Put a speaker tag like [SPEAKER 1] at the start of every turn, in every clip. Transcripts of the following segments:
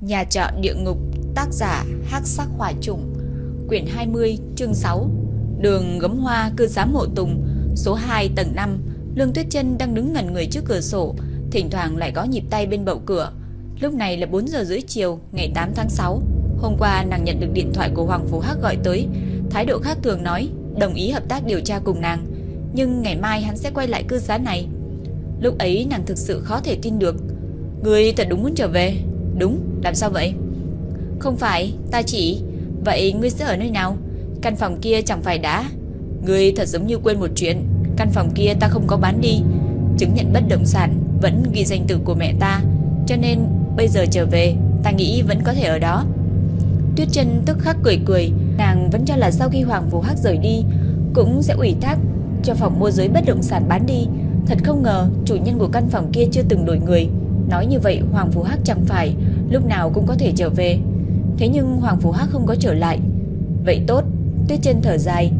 [SPEAKER 1] Nhà trọ địa ngục, Tác giả hắc sắc hỏa trùng, Quyển 20 chương 6 Đường gấm hoa, cư xá mộ tùng, Số 2 tầng 5 Lương Tuyết chân đang đứng ngẩn người trước cửa sổ, Thỉnh thoảng lại có nhịp tay bên bậu cửa. Lúc này là 4 giờ rưỡi chiều, Ngày 8 tháng 6 Hôm qua nàng nhận được điện thoại của Hoàng Phú Hắc gọi tới. Thái độ khác thường nói, Đồng ý hợp tác điều tra cùng nàng, Nhưng ngày mai hắn sẽ quay lại cư xá này. Lúc ấy nàng thực sự khó thể tin được. Người thật đúng muốn trở về? Đúng, làm sao vậy? Không phải, ta chỉ Vậy ngươi sẽ ở nơi nào? Căn phòng kia chẳng phải đã Ngươi thật giống như quên một chuyện. Căn phòng kia ta không có bán đi. Chứng nhận bất động sản vẫn ghi danh từ của mẹ ta. Cho nên bây giờ trở về Ta nghĩ vẫn có thể ở đó. Tuyết chân tức khắc cười cười. Nàng vẫn cho là sau khi Hoàng Vũ Hắc rời đi Cũng sẽ ủy thác cho phòng môi giới bất động sản bán đi. Thật không ngờ chủ nhân của căn phòng kia chưa từng đổi người. Nói như vậy Hoàng Phú Hắc chẳng phải lúc nào cũng có thể trở về. Thế nhưng Hoàng Phú Hắc không có trở lại. Vậy tốt, Tuyết chân thở dài,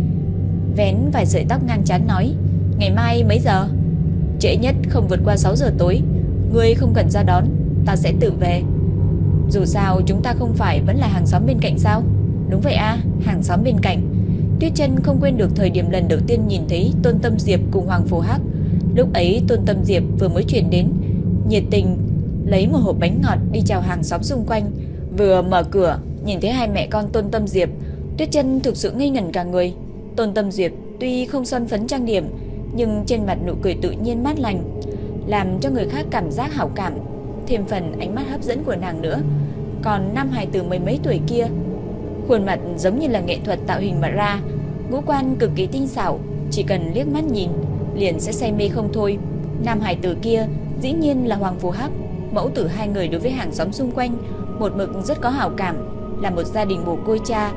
[SPEAKER 1] vén vài sợi tóc ngang chán nói, ngày mai mấy giờ? Trễ nhất không vượt qua 6 giờ tối, ngươi không cần ra đón, ta sẽ tự về. Dù sao chúng ta không phải vẫn là hàng xóm bên cạnh sao? Đúng vậy a, hàng xóm bên cạnh. Tuyết chân không quên được thời điểm lần đầu tiên nhìn thấy Tôn Tâm Diệp cùng Hoàng Phù Hắc. Lúc ấy Tôn Tâm Diệp vừa mới chuyển đến, nhiệt tình lấy một hộp bánh ngọt đi chào hàng xóm xung quanh, vừa mở cửa, nhìn thấy hai mẹ con Tôn Tâm Diệp, Tuyết Chân thực sự ngây ngẩn cả người. Tôn Tâm Diệp tuy không son phấn trang điểm, nhưng trên mặt nụ cười tự nhiên mát lành, làm cho người khác cảm giác hảo cảm, thêm phần ánh mắt hấp dẫn của nàng nữa. Còn nam hài tử mấy mấy tuổi kia, khuôn mặt giống như là nghệ thuật tạo hình mà ra, ngũ quan cực kỳ tinh xảo, chỉ cần liếc mắt nhìn liền sẽ say mê không thôi. Nam hài tử kia dĩ nhiên là Hoàng Phù Hắc, mẫu tử hai người đối với hàng xóm xung quanh một mực rất có hảo cảm, là một gia đình bồ côi cha.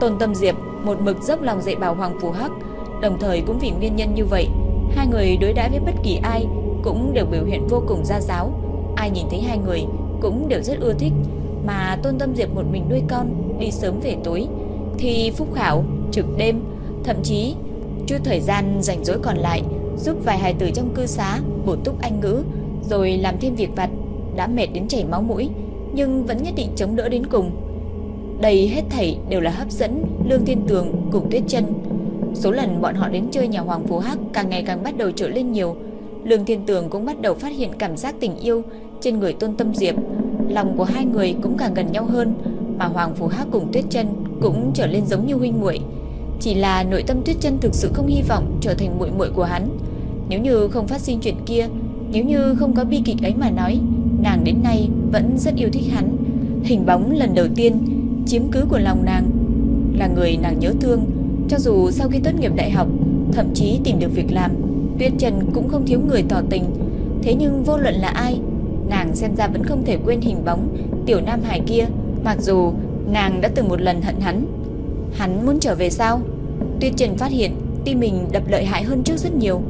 [SPEAKER 1] Tôn Tâm Diệp một mực dốc lòng dạy bảo Hoàng Phù Hắc, đồng thời cũng vì nguyên nhân như vậy, hai người đối đãi với bất kỳ ai cũng đều biểu hiện vô cùng gia giáo. Ai nhìn thấy hai người cũng đều rất ưa thích, mà Tôn Tâm Diệp một mình nuôi con, đi sớm về tối, thì phúc khảo, trực đêm, thậm chí chút thời gian rảnh rỗi còn lại giúp vài hài tử trong cư xá bổ túc anh ngữ, rồi làm thêm việc vặt, đã mệt đến chảy máu mũi, nhưng vẫn nhất định chống đỡ đến cùng. Đây hết thảy đều là hấp dẫn Lương Thiên Tường cùng Tuyết Chân. Số lần bọn họ đến chơi nhà Hoàng Phú Hắc càng ngày càng bắt đầu trở lên nhiều. Lương Thiên Tường cũng bắt đầu phát hiện cảm giác tình yêu trên người Tôn Tâm Diệp. Lòng của hai người cũng càng gần nhau hơn, mà Hoàng Phú Hắc cùng Tuyết Chân cũng trở lên giống như huynh muội. Chỉ là nội tâm Tuyết Chân thực sự không hy vọng trở thành muội muội của hắn. Nếu như không phát sinh chuyện kia, nếu như không có bi kịch ấy mà nói, nàng đến nay vẫn rất yêu thích hắn. Hình bóng lần đầu tiên chiếm cứ của lòng nàng là người nàng nhớ thương, cho dù sau khi tốt nghiệp đại học, thậm chí tìm được việc làm, Tuyết Trần cũng không thiếu người tỏ tình. Thế nhưng vô luận là ai, nàng xem ra vẫn không thể quên hình bóng tiểu nam hải kia, mặc dù nàng đã từng một lần hận hắn. Hắn muốn trở về sao? Tuyết Trần phát hiện tim mình đập lợi hại hơn trước rất nhiều.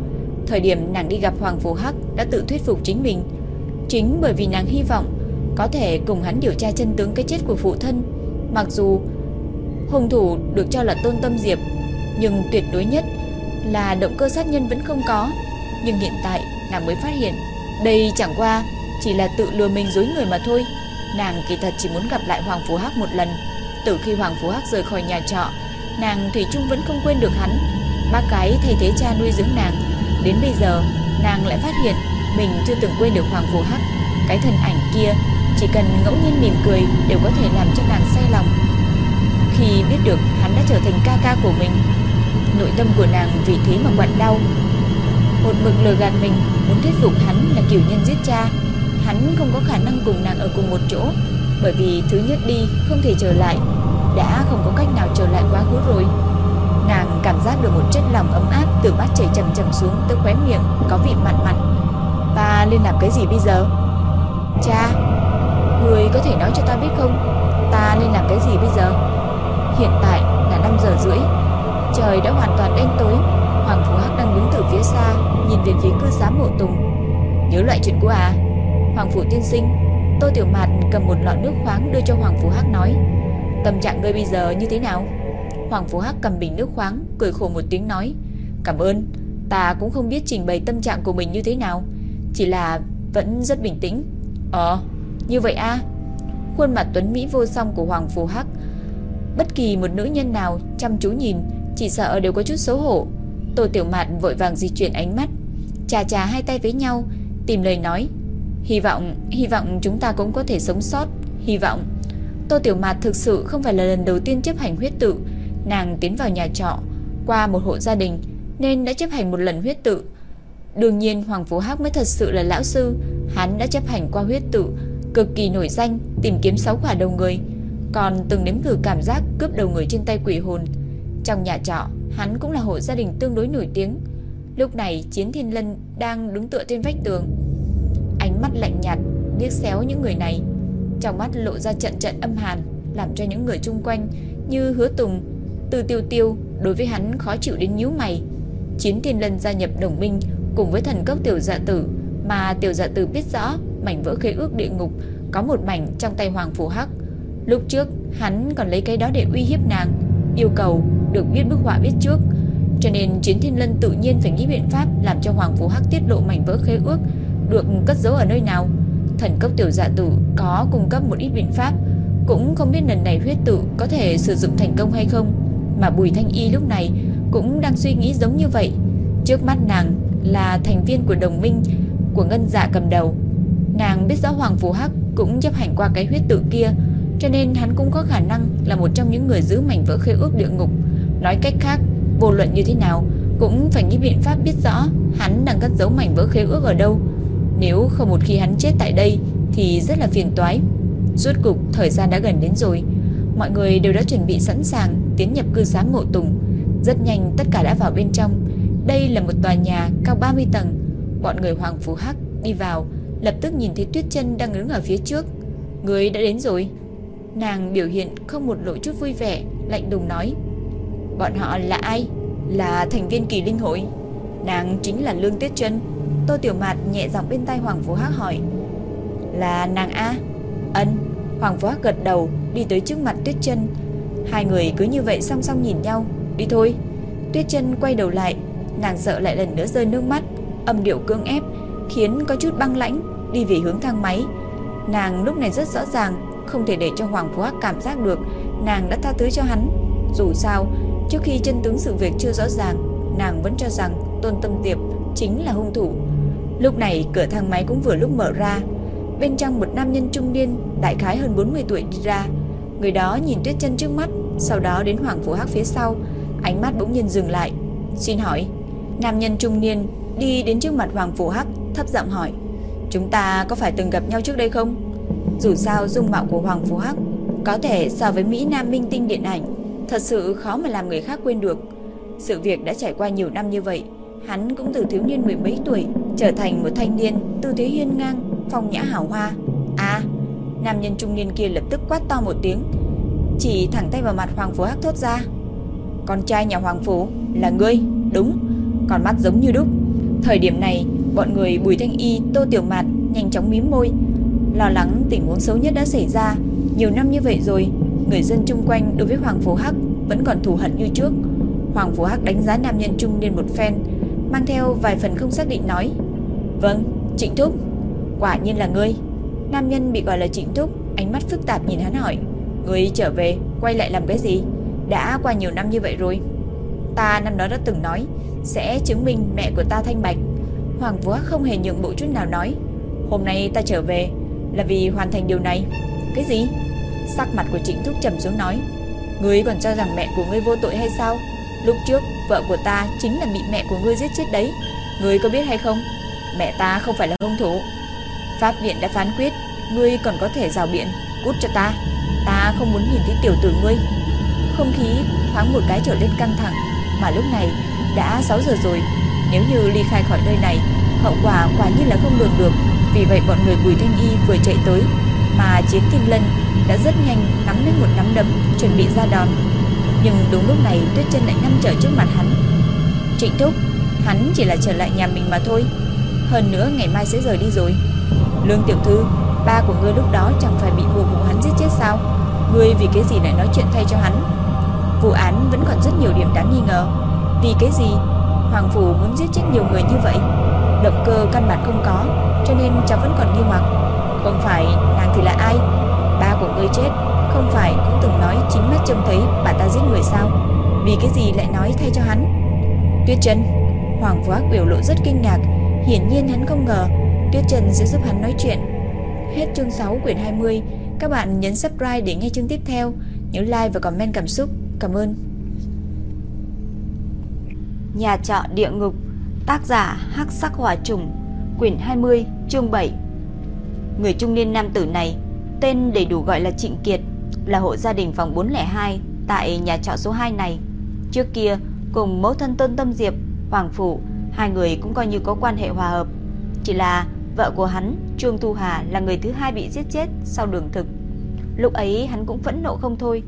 [SPEAKER 1] Thời điểm nàng đi gặp Hoàng Phú Hắc đã tự thuyết phục chính mình. Chính bởi vì nàng hy vọng có thể cùng hắn điều tra chân tướng cái chết của phụ thân. Mặc dù hung thủ được cho là Tôn Tâm Diệp, nhưng tuyệt đối nhất là động cơ sát nhân vẫn không có. Nhưng hiện tại nàng mới phát hiện đây chẳng qua chỉ là tự lừa mình dối người mà thôi. Nàng kỳ thật chỉ muốn gặp lại Hoàng Phú Hắc một lần. Từ khi Hoàng Phú Hắc rời khỏi nhà trọ, nàng Thủy Trung vẫn không quên được hắn. Ba cái thay thế cha nuôi dưỡng nàng Đến bây giờ, nàng lại phát hiện Mình chưa từng quên được Hoàng Phù Hắc. Cái thân ảnh kia Chỉ cần ngẫu nhiên mỉm cười Đều có thể làm cho nàng say lòng. Khi biết được hắn đã trở thành ca ca của mình, Nội tâm của nàng vì thế mà quặn đau. Một mực lừa gạt mình, Muốn thuyết phục hắn là kiểu nhân giết cha, Hắn không có khả năng cùng nàng ở cùng một chỗ, Bởi vì thứ nhất đi không thể trở lại, Đã không có cách nào trở lại quá khứ rồi. Nàng cảm giác được một chất lòng ấm áp từ mắt chảy chậm chậm xuống tới khóe miệng có vị mặn mặn. Ta nên làm cái gì bây giờ? Cha, người có thể nói cho ta biết không? Ta nên làm cái gì bây giờ? Hiện tại là 5 giờ rưỡi. Trời đã hoàn toàn đen tối. Hoàng Phú Hắc đang đứng từ phía xa, nhìn về phía cư xá mộ tùng. Nhớ loại chuyện của à? Hoàng Phủ tiên sinh, Tô Tiểu Mạt cầm một lọ nước khoáng đưa cho Hoàng Phú Hắc nói. Tâm trạng ngươi bây giờ như thế nào? Hoàng Phú Hắc cầm bình nước khoáng, cười khổ một tiếng nói, "Cảm ơn, ta cũng không biết trình bày tâm trạng của mình như thế nào, chỉ là vẫn rất bình tĩnh." "Ờ, như vậy a?" khuôn mặt tuấn mỹ vô song của Hoàng Phú Hắc. Bất kỳ một nữ nhân nào chăm chú nhìn, chỉ sợ đều có chút xấu hổ. Tô Tiểu Mạt vội vàng di chuyển ánh mắt, chà chà hai tay với nhau, tìm lời nói. Hy vọng, hy vọng chúng ta cũng có thể sống sót, hy vọng. Tô Tiểu Mạt thực sự không phải là lần đầu tiên chấp hành huyết tự, nàng tiến vào nhà trọ, qua một hộ gia đình nên đã chấp hành một lần huyết tự. Đương nhiên Hoàng Phú Hắc mới thật sự là lão sư, hắn đã chấp hành qua huyết tự, cực kỳ nổi danh, tìm kiếm sáu quả đầu người, còn từng nếm thử cảm giác cướp đầu người trên tay quỷ hồn. Trong nhà trọ, hắn cũng là hộ gia đình tương đối nổi tiếng. Lúc này Chiến Thiên Lân đang đứng tựa trên vách tường, ánh mắt lạnh nhạt liếc xéo những người này, trong mắt lộ ra trận trận âm hàn, làm cho những người chung quanh như Hứa Tùng, từ Tiêu Tiêu đối với hắn khó chịu đến nhíu mày. Chiến Thiên Lân gia nhập đồng minh cùng với thần cốc tiểu dạ tử, mà tiểu dạ tử biết rõ mảnh vỡ khế ước địa ngục có một mảnh trong tay Hoàng phủ Hắc. Lúc trước, hắn còn lấy cái đó để uy hiếp nàng, yêu cầu được biết bức họa biết trước. Cho nên Chiến Thiên Lân tự nhiên phải nghĩ biện pháp làm cho Hoàng phủ Hắc tiết lộ mảnh vỡ khế ước được cất giấu ở nơi nào. Thần cấp tiểu dạ tử có cung cấp một ít biện pháp, cũng không biết lần này huyết tự có thể sử dụng thành công hay không. Mà Bùi Thanh Y lúc này cũng đang suy nghĩ giống như vậy. Trước mắt nàng là thành viên của đồng minh của Ngân Dạ cầm đầu. Nàng biết rõ Hoàng Phù Hắc cũng chấp hành qua cái huyết tự kia, cho nên hắn cũng có khả năng là một trong những người giữ mảnh vỡ khế ước địa ngục. Nói cách khác, vô luận như thế nào cũng phải nghĩ biện pháp biết rõ hắn đang cất giấu mảnh vỡ khế ước ở đâu. Nếu không một khi hắn chết tại đây thì rất là phiền toái. Rốt cục thời gian đã gần đến rồi, mọi người đều đã chuẩn bị sẵn sàng tiến nhập cư xá Mộ Tùng. Rất nhanh tất cả đã vào bên trong. Đây là một tòa nhà cao 30 tầng. Bọn người Hoàng Phú Hắc đi vào, lập tức nhìn thấy Tuyết Chân đang đứng ở phía trước. Người đã đến rồi. Nàng biểu hiện không một lộ chút vui vẻ, lạnh lùng nói: "Bọn họ là ai? Là thành viên Kỳ Linh hội." Nàng chính là Lương Tuyết Chân. Tô Tiểu Mạt nhẹ giọng bên tai Hoàng Phú Hắc hỏi: "Là nàng a?" "Ân." Hoàng Phú gật đầu, đi tới trước mặt Tuyết Chân. Hai người cứ như vậy song song nhìn nhau, "Đi thôi." Tuyết Chân quay đầu lại, nàng sợ lại lần nữa rơi nước mắt, âm điệu cương ép khiến có chút băng lãnh đi về hướng thang máy. Nàng lúc này rất rõ ràng không thể để cho Hoàng Phú Hắc cảm giác được nàng đã tha thứ cho hắn. Dù sao, trước khi chân tướng sự việc chưa rõ ràng, nàng vẫn cho rằng Tôn Tâm Tiệp chính là hung thủ. Lúc này cửa thang máy cũng vừa lúc mở ra, bên trong một nam nhân trung niên, đại khái hơn 40 tuổi đi ra. Người đó nhìn Tuyết Chân trước mắt, sau đó đến Hoàng vũ Hắc phía sau, ánh mắt bỗng nhiên dừng lại. "Xin hỏi?" Nam nhân trung niên đi đến trước mặt Hoàng vũ Hắc, thấp giọng hỏi: "Chúng ta có phải từng gặp nhau trước đây không?" Dù sao dung mạo của Hoàng vũ Hắc có thể so với Mỹ Nam minh tinh điện ảnh, thật sự khó mà làm người khác quên được. Sự việc đã trải qua nhiều năm như vậy, hắn cũng từ thiếu niên mười mấy tuổi trở thành một thanh niên tư thế hiên ngang, phong nhã hào hoa. Nam nhân trung niên kia lập tức quát to một tiếng, chỉ thẳng tay vào mặt Hoàng Phú Hắc thốt ra: "Con trai nhà Hoàng Phú là ngươi, đúng, còn mắt giống như đúc." Thời điểm này, bọn người Bùi Thanh Y, Tô Tiểu Mạt nhanh chóng mím môi, lo lắng tình huống xấu nhất đã xảy ra. Nhiều năm như vậy rồi, người dân chung quanh đối với Hoàng Phú Hắc vẫn còn thù hận như trước. Hoàng Phú Hắc đánh giá nam nhân trung niên một phen, mang theo vài phần không xác định nói: "Vâng, Trịnh Thúc, quả nhiên là ngươi." Nam nhân bị gọi là Trịnh Thúc, ánh mắt phức tạp nhìn hắn hỏi: "Ngươi trở về, quay lại làm cái gì? Đã qua nhiều năm như vậy rồi." Ta năm đó đã từng nói sẽ chứng minh mẹ của ta thanh bạch. Hoàng Vũ không hề nhượng bộ chút nào nói: "Hôm nay ta trở về là vì hoàn thành điều này." "Cái gì?" Sắc mặt của Trịnh Thúc trầm xuống nói: "Ngươi còn cho rằng mẹ của ngươi vô tội hay sao? Lúc trước vợ của ta chính là bị mẹ của ngươi giết chết đấy, ngươi có biết hay không? Mẹ ta không phải là hung thủ." Pháp viện đã phán quyết, ngươi còn có thể rào biện, cút cho ta. Ta không muốn nhìn thấy tiểu tử ngươi. Không khí thoáng một cái trở lên căng thẳng, mà lúc này đã 6 giờ rồi, nếu như ly khai khỏi nơi này, hậu quả quả nhiên là không lường được. Vì vậy bọn người Bùi Thanh Y vừa chạy tới, mà Chiến Thiên Lân đã rất nhanh nắm lấy một nắm đấm chuẩn bị ra đòn. Nhưng đúng lúc này Tuyết Chân lại ngăn trở trước mặt hắn. "Trịnh Thúc, hắn chỉ là trở lại nhà mình mà thôi, hơn nữa ngày mai sẽ rời đi rồi." "Lương tiểu thư, ba của ngươi lúc đó chẳng phải bị mùa vụ hắn giết chết sao? Ngươi vì cái gì lại nói chuyện thay cho hắn?" Vụ án vẫn còn rất nhiều điểm đáng nghi ngờ. Vì cái gì Hoàng Phủ muốn giết chết nhiều người như vậy? Động cơ căn bản không có, cho nên cháu vẫn còn nghi hoặc. Không phải nàng thì là ai? Ba của ngươi chết Không phải cũng từng nói chính mắt trông thấy bà ta giết người sao Vì cái gì lại nói thay cho hắn Tuyết Trần Hoàng Vũ ác biểu lộ rất kinh ngạc Hiển nhiên hắn không ngờ Tuyết Trần sẽ giúp hắn nói chuyện. Hết chương 6 quyển 20 Các bạn nhấn subscribe để nghe chương tiếp theo. Nhớ like và comment cảm xúc. Cảm ơn. Nhà trọ địa ngục. Tác giả Hắc Sắc Hỏa Trùng. Quyển 20 chương 7 Người trung niên nam tử này, Tên đầy đủ gọi là Trịnh Kiệt, Là hộ gia đình phòng 402 Tại nhà trọ số 2 này. Trước kia, cùng mẫu thân Tôn Tâm Diệp, Hoàng Phủ Hai người cũng coi như có quan hệ hòa hợp. Chỉ là vợ của hắn Trương Thu Hà là người thứ hai bị giết chết Sau đường thực. Lúc ấy hắn cũng phẫn nộ không thôi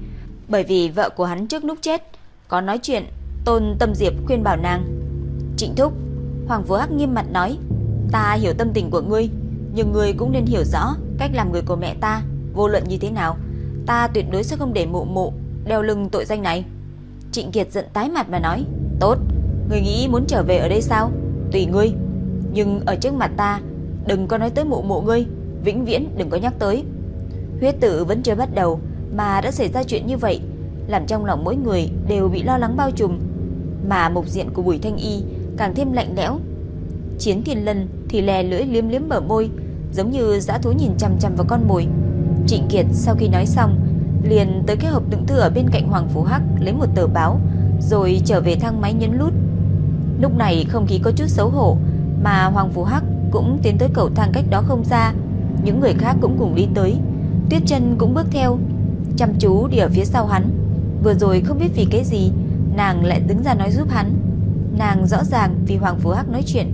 [SPEAKER 1] Bởi vì vợ của hắn trước lúc chết Có nói chuyện Tôn Tâm Diệp khuyên bảo nàng Trịnh Thúc Hoàng Vũ Hắc nghiêm mặt nói Ta hiểu tâm tình của ngươi Nhưng ngươi cũng nên hiểu rõ cách làm người của mẹ ta Vô luận như thế nào Ta tuyệt đối sẽ không để mụ mụ Đeo lưng tội danh này. Trịnh Kiệt giận tái mặt mà nói Tốt, ngươi nghĩ muốn trở về ở đây sao? Tùy ngươi Nhưng ở trước mặt ta Đừng có nói tới mụ mụ ngươi. Vĩnh viễn đừng có nhắc tới. Huyết tử vẫn chưa bắt đầu, Mà đã xảy ra chuyện như vậy, Làm trong lòng mỗi người đều bị lo lắng bao trùm. Mà mục diện của Bùi Thanh Y Càng thêm lạnh lẽo. Chiến thiên lân thì lè lưỡi liếm liếm bờ môi, Giống như dã thú nhìn chằm chằm vào con mồi. Trịnh Kiệt sau khi nói xong, Liền tới cái hộp đựng thư ở bên cạnh Hoàng Phú Hắc Lấy một tờ báo, Rồi trở về thang máy nhấn nút. Lúc này không khí có chút xấu hổ, Mà Hoàng Phú Hắc cũng tiến tới cầu thang cách đó không xa. Những người khác cũng cùng đi tới. Tuyết chân cũng bước theo, Chăm chú đi ở phía sau hắn. Vừa rồi không biết vì cái gì, Nàng lại đứng ra nói giúp hắn. Nàng rõ ràng vì Hoàng Phú Hắc nói chuyện.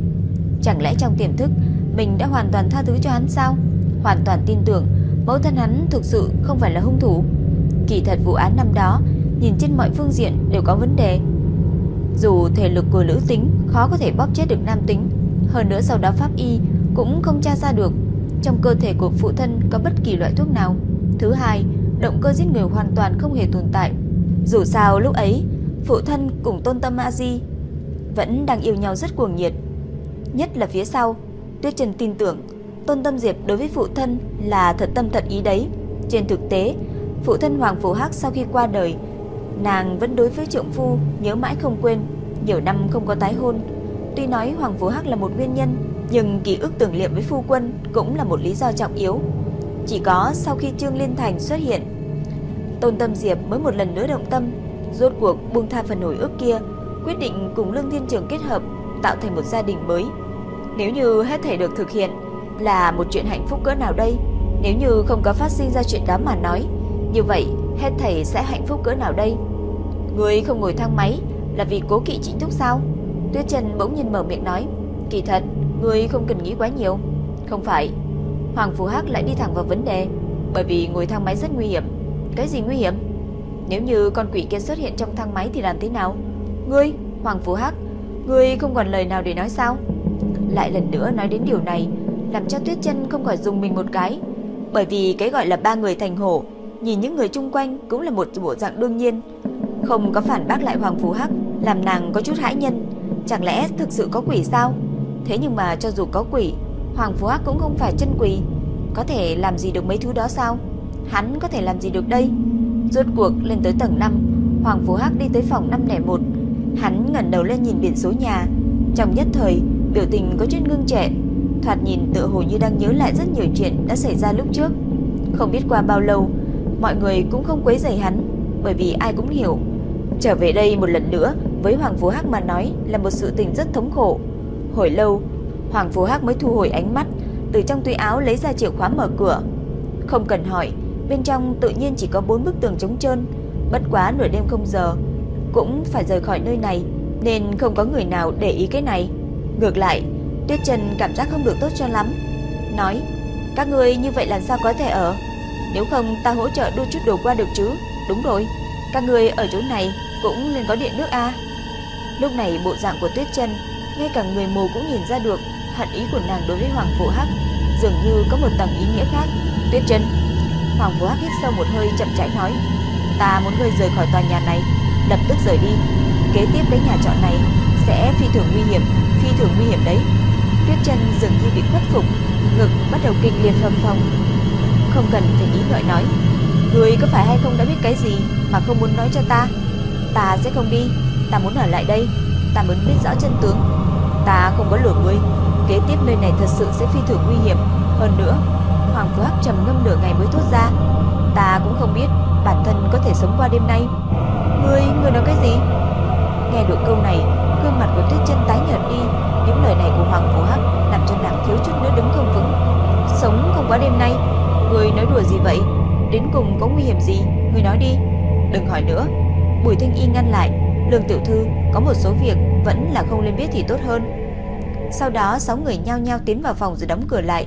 [SPEAKER 1] Chẳng lẽ trong tiềm thức, Mình đã hoàn toàn tha thứ cho hắn sao? Hoàn toàn tin tưởng, Mẫu thân hắn thực sự không phải là hung thủ. Kỳ thật vụ án năm đó, Nhìn trên mọi phương diện đều có vấn đề. Dù thể lực của nữ tính, Khó có thể bóp chết được nam tính. Hơn nữa sau đó pháp y Cũng không tra ra được Trong cơ thể của phụ thân có bất kỳ loại thuốc nào. Thứ hai, Động cơ giết người hoàn toàn không hề tồn tại. Dù sao lúc ấy, Phụ thân cùng tôn tâm a di Vẫn đang yêu nhau rất cuồng nhiệt. Nhất là phía sau, Tuyết Trần tin tưởng Tôn Tâm Diệp đối với phụ thân là thật tâm thật ý đấy. Trên thực tế, Phụ thân Hoàng Phủ Hắc sau khi qua đời, Nàng vẫn đối với trượng phu Nhớ mãi không quên, Nhiều năm không có tái hôn. Tuy nói Hoàng vũ Hắc là một nguyên nhân, Nhưng ký ức tưởng niệm với phu quân Cũng là một lý do trọng yếu. Chỉ có sau khi Trương Liên Thành xuất hiện, Tôn Tâm Diệp mới một lần nữa động tâm, Rốt cuộc buông tha phần hồi ức kia, Quyết định cùng Lương Thiên Trường kết hợp, Tạo thành một gia đình mới. Nếu như hết thể được thực hiện, Là một chuyện hạnh phúc cỡ nào đây? Nếu như không có phát sinh ra chuyện đó mà nói, Như vậy hết thảy sẽ hạnh phúc cỡ nào đây? Người không ngồi thang máy Là vì cố kỵ chính thúc sao? Tuyết Trần bỗng nhiên mở miệng nói, Kỳ thật Người không cần nghĩ quá nhiều. Không phải. Hoàng Phú Hắc lại đi thẳng vào vấn đề, Bởi vì ngồi thang máy rất nguy hiểm. Cái gì nguy hiểm? Nếu như con quỷ kia xuất hiện trong thang máy thì làm thế nào? Ngươi, Hoàng Phú Hắc, Ngươi không còn lời nào để nói sao? Lại lần nữa nói đến điều này, Làm cho Tuyết Chân không khỏi dùng mình một cái, Bởi vì cái gọi là ba người thành hổ, Nhìn những người chung quanh cũng là một bộ dạng đương nhiên. Không có phản bác lại Hoàng Phú Hắc, Làm nàng có chút hãi nhân. Chẳng lẽ thực sự có quỷ sao? Thế nhưng mà cho dù có quỷ, Hoàng Phú Hắc cũng không phải chân quỷ. Có thể làm gì được mấy thứ đó sao? Hắn có thể làm gì được đây? Rốt cuộc, lên tới tầng 5 Hoàng Phú Hắc đi tới phòng 501 Hắn ngẩng đầu lên nhìn biển số nhà. Trong nhất thời, biểu tình có chút ngưng trệ. Thoạt nhìn tựa hồ như đang nhớ lại rất nhiều chuyện đã xảy ra lúc trước. Không biết qua bao lâu, Mọi người cũng không quấy rầy hắn, Bởi vì ai cũng hiểu. Trở về đây một lần nữa với Hoàng Phú Hắc mà nói là một sự tình rất thống khổ. Hồi lâu, Hoàng Phú Hắc mới thu hồi ánh mắt, Từ trong túi áo lấy ra chìa khóa mở cửa. Không cần hỏi, Bên trong tự nhiên chỉ có bốn bức tường trống trơn, Bất quá nửa đêm không giờ, cũng phải rời khỏi nơi này, Nên không có người nào để ý cái này. Ngược lại, Tuyết Trần cảm giác không được tốt cho lắm, Nói, Các người như vậy làm sao có thể ở? Nếu không ta hỗ trợ đưa chút đồ qua được chứ? Đúng rồi, Các người ở chỗ này cũng nên có điện nước a. Lúc này bộ dạng của Tuyết chân Ngay cả người mù cũng nhìn ra được Hận ý của nàng đối với Hoàng Phụ Hắc Dường như có một tầng ý nghĩa khác Tuyết chân Hoàng Phụ Hắc hít sâu một hơi chậm rãi nói Ta muốn ngươi rời khỏi tòa nhà này lập tức rời đi. Kế tiếp cái nhà trọ này sẽ phi thường nguy hiểm, phi thường nguy hiểm đấy. Tuyết chân dường như bị khuất phục, ngực bắt đầu kịch liệt phập phồng. Không cần phải nghĩ ngợi nói, Ngươi có phải hay không đã biết cái gì Mà không muốn nói cho ta Ta sẽ không đi Ta muốn ở lại đây. Ta muốn biết rõ chân tướng. Ta không có lừa ngươi. Kế tiếp nơi này thật sự sẽ phi thường nguy hiểm. Hơn nữa Hoàng Phú Hắc trầm ngâm nửa ngày mới thốt ra. Ta cũng không biết bản thân có thể sống qua đêm nay. Ngươi, ngươi nói cái gì? Nghe được câu này Gương mặt của Tuyết chân tái nhợt đi. Những lời này của Hoàng Phú Hắc Làm cho nàng thiếu chút nữa đứng không vững. Sống không qua đêm nay. Ngươi nói đùa gì vậy? Đến cùng có nguy hiểm gì? Ngươi nói đi. Đừng hỏi nữa. Bùi Thanh Y ngăn lại. Lương tiểu thư, có một số việc Vẫn là không lên biết thì tốt hơn. Sau đó, sáu người nhao nhao tiến vào phòng rồi đóng cửa lại.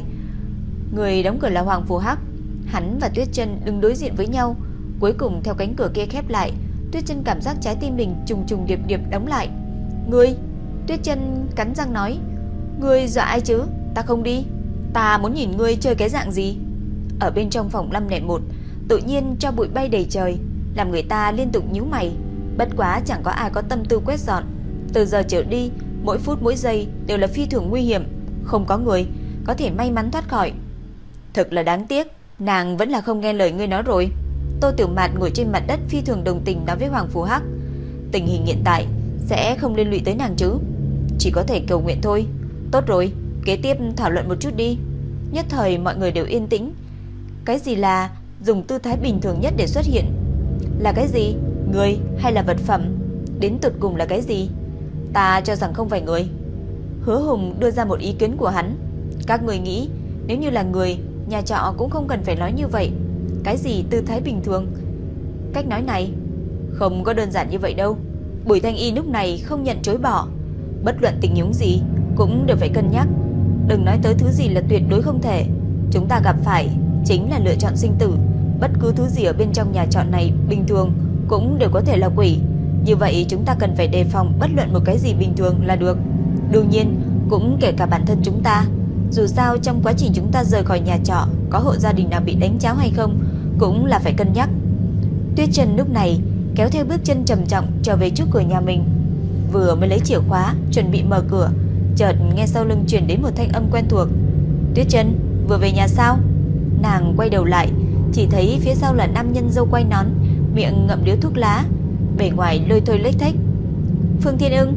[SPEAKER 1] Người đóng cửa là Hoàng Phù Hắc. Hắn và Tuyết Chân đứng đối diện với nhau, Cuối cùng theo cánh cửa kia khép lại. Tuyết Chân cảm giác trái tim mình trùng trùng điệp điệp đóng lại. Ngươi! Tuyết Chân cắn răng nói. Ngươi dọa ai chứ? Ta không đi. Ta muốn nhìn ngươi chơi cái dạng gì? Ở bên trong phòng 501 Tự nhiên cho bụi bay đầy trời, Làm người ta liên tục nhíu mày. Bất quá chẳng có ai có tâm tư quét dọn. Từ giờ trở đi Mỗi phút mỗi giây đều là phi thường nguy hiểm Không có người có thể may mắn thoát khỏi. Thật là đáng tiếc Nàng vẫn là không nghe lời ngươi nói rồi. Tô Tiểu Mạt ngồi trên mặt đất phi thường đồng tình nói với Hoàng Phú Hắc Tình hình hiện tại Sẽ không liên lụy tới nàng chứ. Chỉ có thể cầu nguyện thôi. Tốt rồi, kế tiếp thảo luận một chút đi. Nhất thời mọi người đều yên tĩnh. Cái gì là dùng tư thái bình thường nhất để xuất hiện? Là cái gì? Người hay là vật phẩm? Đến tụt cùng là cái gì? Ta cho rằng không phải người. Hứa Hùng đưa ra một ý kiến của hắn. Các người nghĩ, nếu như là người, Nhà trọ cũng không cần phải nói như vậy. Cái gì tư thái bình thường? Cách nói này, Không có đơn giản như vậy đâu. Bùi Thanh Y lúc này không nhận chối bỏ. Bất luận tình huống gì, Cũng đều phải cân nhắc. Đừng nói tới thứ gì là tuyệt đối không thể. Chúng ta gặp phải chính là lựa chọn sinh tử. Bất cứ thứ gì ở bên trong nhà trọ này Bình thường cũng đều có thể là quỷ. Như vậy, chúng ta cần phải đề phòng Bất luận một cái gì bình thường là được. Đương nhiên, cũng kể cả bản thân chúng ta, dù sao trong quá trình chúng ta rời khỏi nhà trọ, Có hộ gia đình nào bị đánh cháo hay không, Cũng là phải cân nhắc. Tuyết Trần lúc này kéo theo bước chân trầm trọng Trở về trước cửa nhà mình. Vừa mới lấy chìa khóa, chuẩn bị mở cửa, Chợt nghe sau lưng truyền đến một thanh âm quen thuộc. Tuyết Trần, vừa về nhà sao? Nàng quay đầu lại, Chỉ thấy phía sau là nam nhân dâu quay nón Miệng ngậm điếu thuốc lá, Bề ngoài lôi thôi lếch thách Phương Thiên ưng,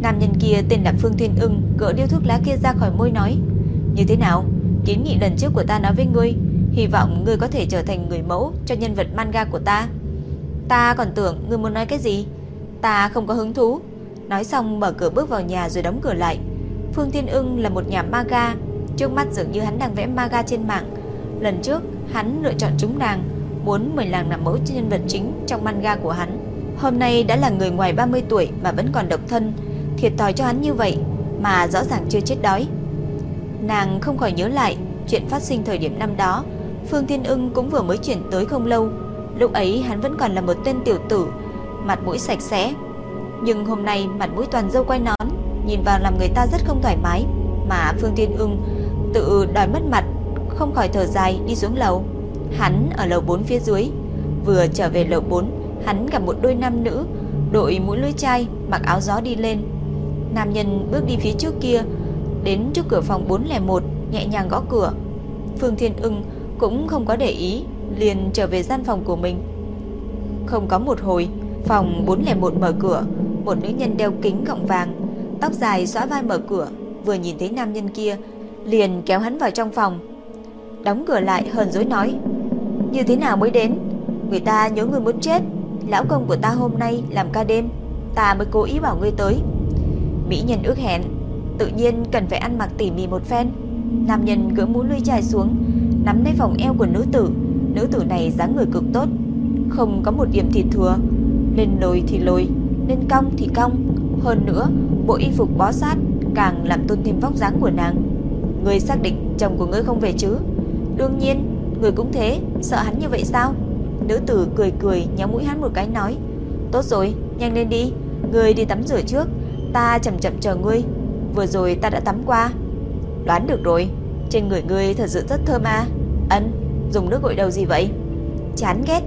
[SPEAKER 1] Nam nhân kia tên là Phương Thiên ưng Gỡ điếu thuốc lá kia ra khỏi môi nói, Như thế nào? Kiến nghị lần trước của ta nói với ngươi, Hy vọng ngươi có thể trở thành người mẫu Cho nhân vật manga của ta. Ta còn tưởng ngươi muốn nói cái gì? Ta không có hứng thú. Nói xong mở cửa bước vào nhà rồi đóng cửa lại. Phương Thiên ưng là một nhà manga, Trước mắt dường như hắn đang vẽ manga trên mạng. Lần trước, hắn lựa chọn chúng nàng. Muốn mình làng làm mẫu cho nhân vật chính Trong manga của hắn Hôm nay đã là người ngoài 30 tuổi Mà vẫn còn độc thân thiệt thòi cho hắn như vậy mà rõ ràng chưa chết đói. Nàng không khỏi nhớ lại chuyện phát sinh thời điểm năm đó, Phương Thiên Ưng cũng vừa mới chuyển tới không lâu. Lúc ấy hắn vẫn còn là một tên tiểu tử, mặt mũi sạch sẽ. Nhưng hôm nay mặt mũi toàn dâu quay nón, nhìn vào làm người ta rất không thoải mái, mà Phương Thiên Ưng tự đòi mất mặt, không khỏi thở dài đi xuống lầu. Hắn ở lầu 4 phía dưới, vừa trở về lầu 4, hắn gặp một đôi nam nữ, đội mũ lưỡi chai, mặc áo gió đi lên, Nam nhân bước đi phía trước kia Đến trước cửa phòng 401 Nhẹ nhàng gõ cửa. Phương Thiên ưng cũng không có để ý Liền trở về gian phòng của mình. Không có một hồi Phòng 401 mở cửa Một nữ nhân đeo kính gọng vàng Tóc dài xõa vai mở cửa Vừa nhìn thấy nam nhân kia Liền kéo hắn vào trong phòng. Đóng cửa lại hờn dối nói như thế nào mới đến? Người ta nhớ người muốn chết. Lão công của ta hôm nay làm ca đêm. Ta mới cố ý bảo ngươi tới. Mỹ nhân ước hẹn. Tự nhiên cần phải ăn mặc tỉ mỉ một phen. Nam nhân gỡ mũ lưỡi chai xuống, Nắm lấy vòng eo của nữ tử. Nữ tử này dáng người cực tốt, Không có một điểm thịt thừa. Lên lồi thì lồi, Lên cong thì cong. Hơn nữa, bộ y phục bó sát Càng làm tôn thêm vóc dáng của nàng. Người xác định chồng của ngươi không về chứ? Đương nhiên Người cũng thế, Sợ hắn như vậy sao? Nữ tử cười cười, nhéo mũi hắn một cái, nói, Tốt rồi, nhanh lên đi. Người đi tắm rửa trước, Ta chậm chậm chờ ngươi. Vừa rồi ta đã tắm qua. Đoán được rồi. Trên người ngươi thật sự rất thơm à. Ân Dùng nước gội đầu gì vậy? Chán ghét.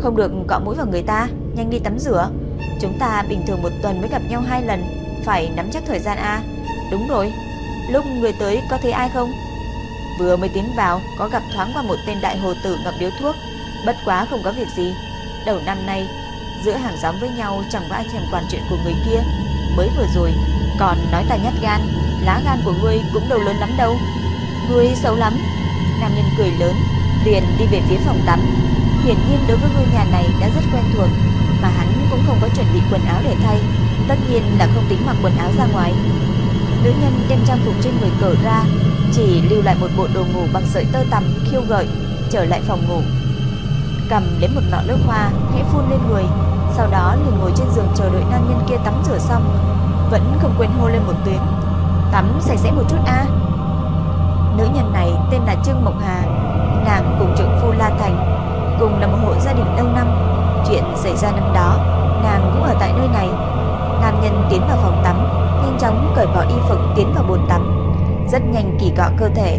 [SPEAKER 1] Không được cọ mũi vào người ta, Nhanh đi tắm rửa. Chúng ta bình thường một tuần mới gặp nhau hai lần, Phải nắm chắc thời gian à. Đúng rồi. Lúc người tới có thấy ai không? Vừa mới tiến vào Có gặp thoáng qua một tên đại hồ tử ngập điếu thuốc Bất quá không có việc gì. Đầu năm nay, giữa hàng xóm với nhau chẳng có ai thèm quản chuyện của người kia. Mới vừa rồi, còn nói ta nhát gan, lá gan của ngươi cũng đâu lớn lắm đâu. Ngươi xấu lắm. Nam nhân cười lớn, liền đi về phía phòng tắm. Hiển nhiên đối với ngôi nhà này đã rất quen thuộc, mà hắn cũng không có chuẩn bị quần áo để thay, tất nhiên là không tính mặc quần áo ra ngoài. Nữ nhân đem trang phục trên người cởi ra, chỉ lưu lại một bộ đồ ngủ bằng sợi tơ tằm khiêu gợi, trở lại phòng ngủ. Cầm lấy một lọ nước hoa, khẽ phun lên người, sau đó liền ngồi trên giường chờ đợi nam nhân kia tắm rửa xong, vẫn không quên hô lên một tiếng. Tắm sạch sẽ một chút a. Nữ nhân này tên là Trương Mộng Hà, nàng cùng trưởng phu La Thành, cùng là một hộ gia đình lâu năm. Chuyện xảy ra năm đó, nàng cũng ở tại nơi này. Nam nhân tiến vào phòng tắm, nhanh chóng cởi bỏ y phục tiến vào bồn tắm, rất nhanh kỳ cọ cơ thể,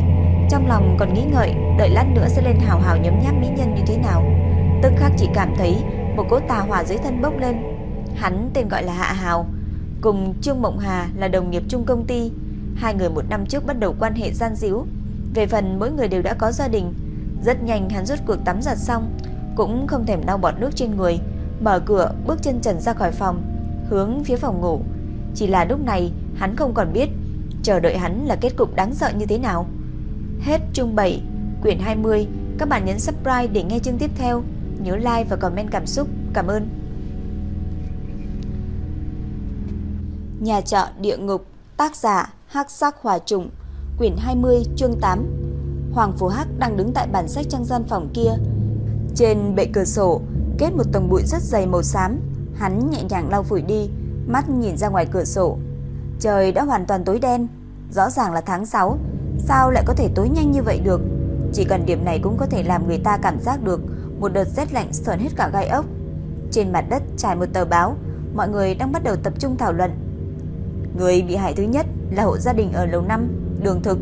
[SPEAKER 1] trong lòng còn nghĩ ngợi đợi lát nữa sẽ lên hào hào nhấm nháp mỹ nhân như thế nào. Tức khắc chỉ cảm thấy một cỗ tà hỏa dưới thân bốc lên. Hắn tên gọi là Hạ Hào, cùng Trương Mộng Hà là đồng nghiệp chung công ty. Hai người một năm trước bắt đầu quan hệ gian díu. Về phần mỗi người đều đã có gia đình. Rất nhanh hắn rút cuộc tắm giặt xong, cũng không thèm lau bọt nước trên người, mở cửa bước chân trần ra khỏi phòng, hướng phía phòng ngủ. Chỉ là lúc này hắn không còn biết chờ đợi hắn là kết cục đáng sợ như thế nào. Hết chương 7, quyển 20. Các bạn nhấn subscribe để nghe chương tiếp theo. Nhớ like và comment cảm xúc. Cảm ơn. Nhà trọ địa ngục, tác giả Hắc Sắc Hỏa Trùng, quyển 20, chương 8. Hoàng Phú Hắc đang đứng tại bàn sách trong gian phòng kia. Trên bệ cửa sổ kết một tầng bụi rất dày màu xám, hắn nhẹ nhàng lau phủi đi, mắt nhìn ra ngoài cửa sổ. Trời đã hoàn toàn tối đen, rõ ràng là tháng 6, sao lại có thể tối nhanh như vậy được? Chỉ cần điểm này cũng có thể làm người ta cảm giác được một đợt rét lạnh sờn hết cả gai ốc. Trên mặt đất trải một tờ báo, mọi người đang bắt đầu tập trung thảo luận. Người bị hại thứ nhất là hộ gia đình ở lầu 5, Đường Thực,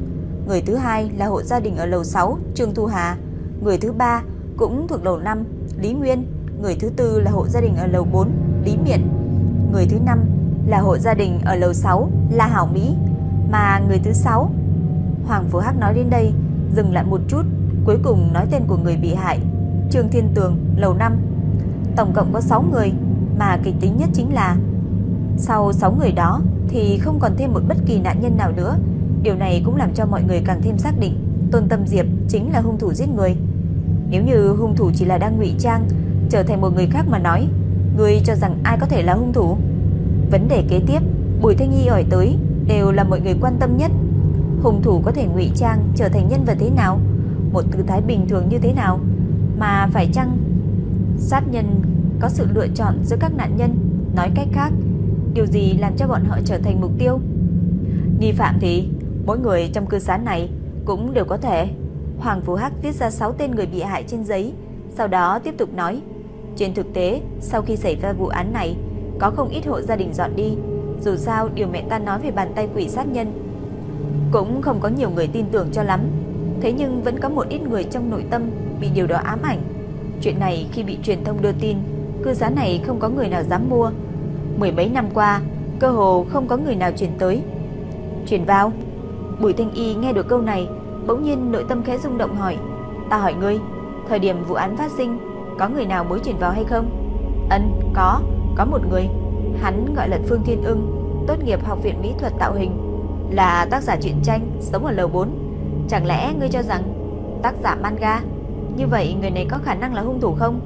[SPEAKER 1] người thứ hai là hộ gia đình ở lầu 6, Trương Thu Hà, người thứ ba cũng thuộc lầu 5, Lý Nguyên, người thứ tư là hộ gia đình ở lầu 4, Lý Miện, người thứ năm là hộ gia đình ở lầu 6 là Hảo Mỹ, mà người thứ sáu Hoàng Phú Hắc nói đến đây, dừng lại một chút, cuối cùng nói tên của người bị hại, Trương Thiên Tường, lầu 5. Tổng cộng có 6 người, mà kịch tính nhất chính là sau 6 người đó thì không còn thêm một bất kỳ nạn nhân nào nữa. Điều này cũng làm cho mọi người càng thêm xác định Tôn Tâm Diệp chính là hung thủ giết người. Nếu như hung thủ chỉ là đang ngụy trang, trở thành một người khác mà nói, người cho rằng ai có thể là hung thủ? Vấn đề kế tiếp, Bùi Thanh Nhi hỏi tới đều là mọi người quan tâm nhất. Hung thủ có thể ngụy trang trở thành nhân vật thế nào? Một tư thái bình thường như thế nào? Mà phải chăng sát nhân có sự lựa chọn giữa các nạn nhân? Nói cách khác, điều gì làm cho bọn họ trở thành mục tiêu? Nghi phạm thì mỗi người trong cư xá này cũng đều có thể. Hoàng Phú Hắc viết ra 6 tên người bị hại trên giấy, sau đó tiếp tục nói. Trên thực tế, sau khi xảy ra vụ án này, có không ít hộ gia đình dọn đi. Dù sao, điều mẹ ta nói về bàn tay quỷ sát nhân cũng không có nhiều người tin tưởng cho lắm. Thế nhưng vẫn có một ít người trong nội tâm bị điều đó ám ảnh. Chuyện này khi bị truyền thông đưa tin, cư giá này không có người nào dám mua. Mười mấy năm qua, cơ hồ không có người nào chuyển tới. Chuyển vào? Bùi Thanh Y nghe được câu này, bỗng nhiên nội tâm khẽ rung động hỏi. Ta hỏi ngươi, thời điểm vụ án phát sinh, có người nào mới chuyển vào hay không? Ân, có, có một người. Hắn gọi là Phương Thiên Ưng, tốt nghiệp học viện mỹ thuật tạo hình, là tác giả truyện tranh, sống ở lầu 4. Chẳng lẽ ngươi cho rằng tác giả manga, như vậy người này có khả năng là hung thủ không?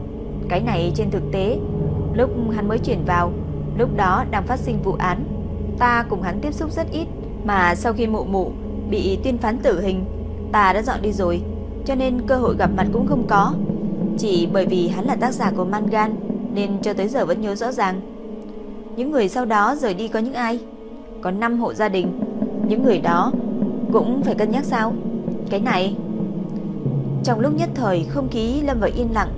[SPEAKER 1] Cái này trên thực tế, lúc hắn mới chuyển vào, lúc đó đang phát sinh vụ án, ta cùng hắn tiếp xúc rất ít, mà sau khi mụ mụ bị tuyên phán tử hình, ta đã dọn đi rồi, cho nên cơ hội gặp mặt cũng không có. Chỉ bởi vì hắn là tác giả của mangan nên cho tới giờ vẫn nhớ rõ ràng. Những người sau đó rời đi có những ai? Có 5 hộ gia đình. Những người đó cũng phải cân nhắc sao? Cái này... Trong lúc nhất thời không khí lâm vào yên lặng,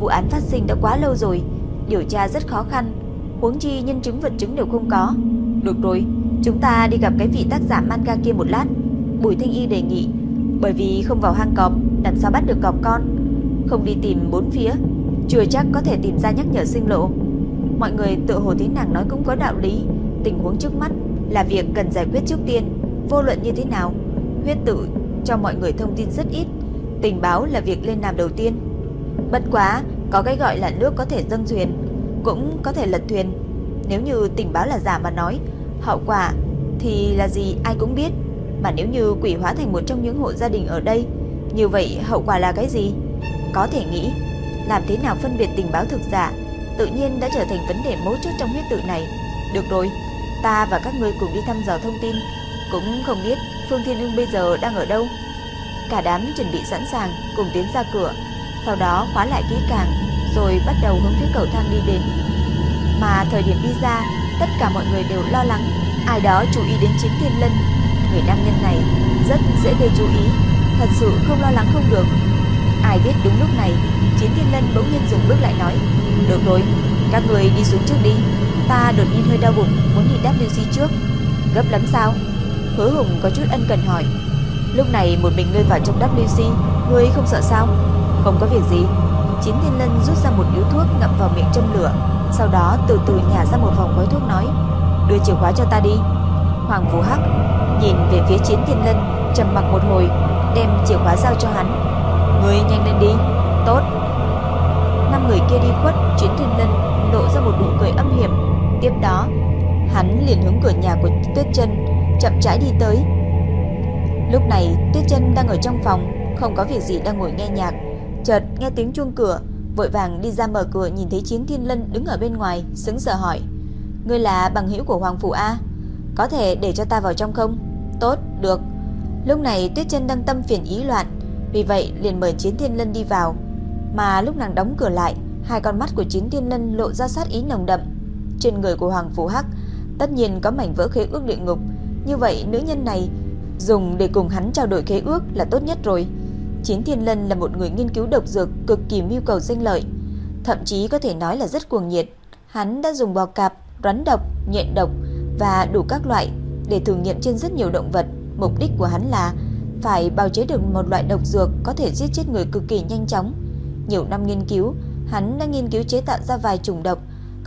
[SPEAKER 1] vụ án phát sinh đã quá lâu rồi, điều tra rất khó khăn, huống chi nhân chứng vật chứng đều không có. Được rồi, chúng ta đi gặp cái vị tác giả manga kia một lát. Bùi Thanh Y đề nghị, bởi vì không vào hang cọp, làm sao bắt được cọp con? Không đi tìm bốn phía, chưa chắc có thể tìm ra nhắc nhở sinh lộ. Mọi người tự hồ thấy nàng nói cũng có đạo lý, tình huống trước mắt là việc cần giải quyết trước tiên, vô luận như thế nào, huyết tự cho mọi người thông tin rất ít, tình báo là việc lên làm đầu tiên. Bất quá, có cái gọi là nước có thể dâng thuyền, cũng có thể lật thuyền. Nếu như tình báo là giả mà nói, hậu quả thì là gì ai cũng biết. Mà nếu như quỷ hóa thành một trong những hộ gia đình ở đây, như vậy hậu quả là cái gì? Có thể nghĩ, làm thế nào phân biệt tình báo thực giả, tự nhiên đã trở thành vấn đề mấu chốt trong huyết tự này. Được rồi, ta và các ngươi cùng đi thăm dò thông tin, cũng không biết Phương Thiên Ưng bây giờ đang ở đâu. Cả đám chuẩn bị sẵn sàng cùng tiến ra cửa, sau đó khóa lại kỹ càng, rồi bắt đầu hướng phía cầu thang đi đến. Mà thời điểm đi ra, tất cả mọi người đều lo lắng, ai đó chú ý đến Chiến Thiên Lân. Người nam nhân này rất dễ gây chú ý, thật sự không lo lắng không được. Ai biết đúng lúc này, Chiến Thiên Lân bỗng nhiên dừng bước lại nói, "Được rồi, các người đi xuống trước đi, ta đột nhiên hơi đau bụng, muốn đi WC trước." "Gấp lắm sao?" Hứa Hùng có chút ân cần hỏi. Lúc này một mình ngươi vào trong WC, ngươi không sợ sao? Không có việc gì. Chiến Thiên Lân rút ra một điếu thuốc ngậm vào miệng châm lửa, sau đó từ từ nhả ra một vòng khói thuốc nói: "Đưa chìa khóa cho ta đi." Hoàng Vũ Hắc nhìn về phía Chiến Thiên Lân, trầm mặc một hồi, đem chìa khóa giao cho hắn người nhanh lên đi." "Tốt." Năm người kia đi khuất, Chiến Thiên Lân lộ ra một nụ cười âm hiểm. Tiếp đó, hắn liền hướng cửa nhà của Tuyết Chân chậm rãi đi tới. Lúc này, Tuyết Chân đang ở trong phòng, không có việc gì đang ngồi nghe nhạc, chợt nghe tiếng chuông cửa, vội vàng đi ra mở cửa nhìn thấy Chiến Thiên Lân đứng ở bên ngoài, sững sờ hỏi: "Ngươi là bằng hữu của Hoàng phủ a? Có thể để cho ta vào trong không?" "Tốt, được." Lúc này Tuyết Chân đang tâm phiền ý loạn, vì vậy liền mời Chiến Thiên Lân đi vào. Mà lúc nàng đóng cửa lại, hai con mắt của Chiến Thiên Lân lộ ra sát ý nồng đậm. Trên người của Hoàng Phú Hắc tất nhiên có mảnh vỡ khế ước địa ngục, như vậy nữ nhân này dùng để cùng hắn trao đổi khế ước là tốt nhất rồi. Chiến Thiên Lân là một người nghiên cứu độc dược cực kỳ mưu cầu danh lợi, thậm chí có thể nói là rất cuồng nhiệt. Hắn đã dùng bò cạp, rắn độc, nhện độc và đủ các loại để thử nghiệm trên rất nhiều động vật. Mục đích của hắn là phải bào chế được một loại độc dược có thể giết chết người cực kỳ nhanh chóng. Nhiều năm nghiên cứu, hắn đã nghiên cứu chế tạo ra vài chủng độc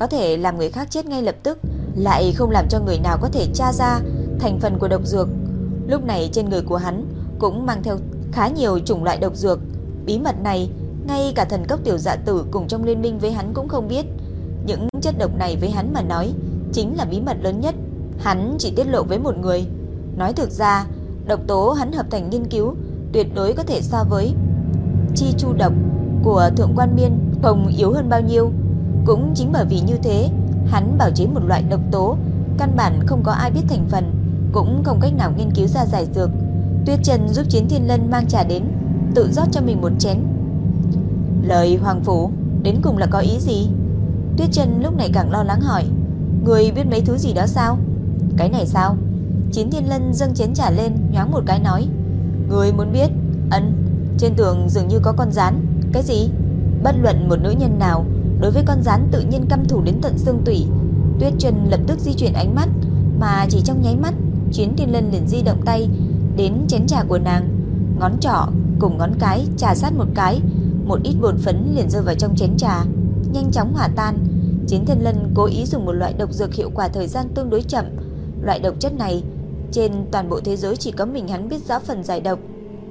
[SPEAKER 1] có thể làm người khác chết ngay lập tức, lại không làm cho người nào có thể tra ra thành phần của độc dược. Lúc này trên người của hắn cũng mang theo khá nhiều chủng loại độc dược. Bí mật này, ngay cả thần cốc tiểu dạ tử cùng trong liên minh với hắn cũng không biết. Những chất độc này với hắn mà nói chính là bí mật lớn nhất. Hắn chỉ tiết lộ với một người. Nói thực ra, độc tố hắn hợp thành nghiên cứu tuyệt đối có thể so với chi chu độc của thượng quan miên không yếu hơn bao nhiêu. Cũng chính bởi vì như thế, hắn bảo chế một loại độc tố căn bản không có ai biết thành phần cũng không cách nào nghiên cứu ra giải dược. Tuyết Trần giúp Chiến Thiên Lân mang trà đến, tự rót cho mình một chén. Lời Hoàng Phủ đến cùng là có ý gì? Tuyết Trần lúc này càng lo lắng hỏi, người biết mấy thứ gì đó sao? Cái này sao? Chín Thiên Lân dâng chén trà lên, nhoáng một cái nói, người muốn biết? Ân, trên tường dường như có con rán. Cái gì? Bất luận một nữ nhân nào đối với con rán tự nhiên căm thù đến tận xương tủy. Tuyết Trần lập tức di chuyển ánh mắt, mà chỉ trong nháy mắt Chiến Thiên Lân liền di động tay đến chén trà của nàng, ngón trỏ cùng ngón cái trà sát một cái, một ít bột phấn liền rơi vào trong chén trà, nhanh chóng hòa tan. Chiến Thiên Lân cố ý dùng một loại độc dược hiệu quả thời gian tương đối chậm. Loại độc chất này trên toàn bộ thế giới chỉ có mình hắn biết rõ phần giải độc.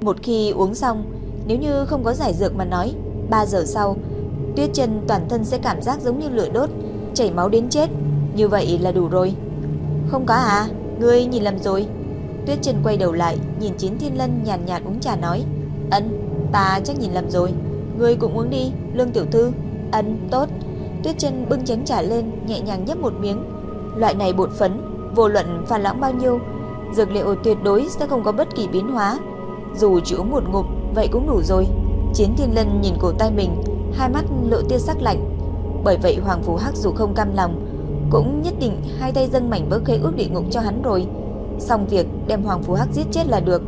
[SPEAKER 1] Một khi uống xong, nếu như không có giải dược mà nói, 3 giờ sau, Tuyết Chân toàn thân sẽ cảm giác giống như lửa đốt, chảy máu đến chết. Như vậy là đủ rồi. Không có à? Ngươi nhìn lầm rồi. Tuyết Trần quay đầu lại, nhìn Chiến Thiên Lân nhàn nhạt, nhạt uống trà nói, "Ân, ta chắc nhìn lầm rồi. Ngươi cũng uống đi, Lương tiểu thư." "Ân, tốt." Tuyết Trần bưng chén trà lên, nhẹ nhàng nhấp một miếng. Loại này bột phấn, vô luận pha loãng bao nhiêu, dược liệu tuyệt đối sẽ không có bất kỳ biến hóa. Dù chỉ uống một ngụm, vậy cũng đủ rồi. Chiến Thiên Lân nhìn cổ tay mình, hai mắt lộ tia sắc lạnh. Bởi vậy Hoàng Phú Hắc dù không cam lòng, cũng nhất định hai tay dâng mảnh vỡ khế ước địa ngục cho hắn rồi. Xong việc đem Hoàng Phú Hắc giết chết là được.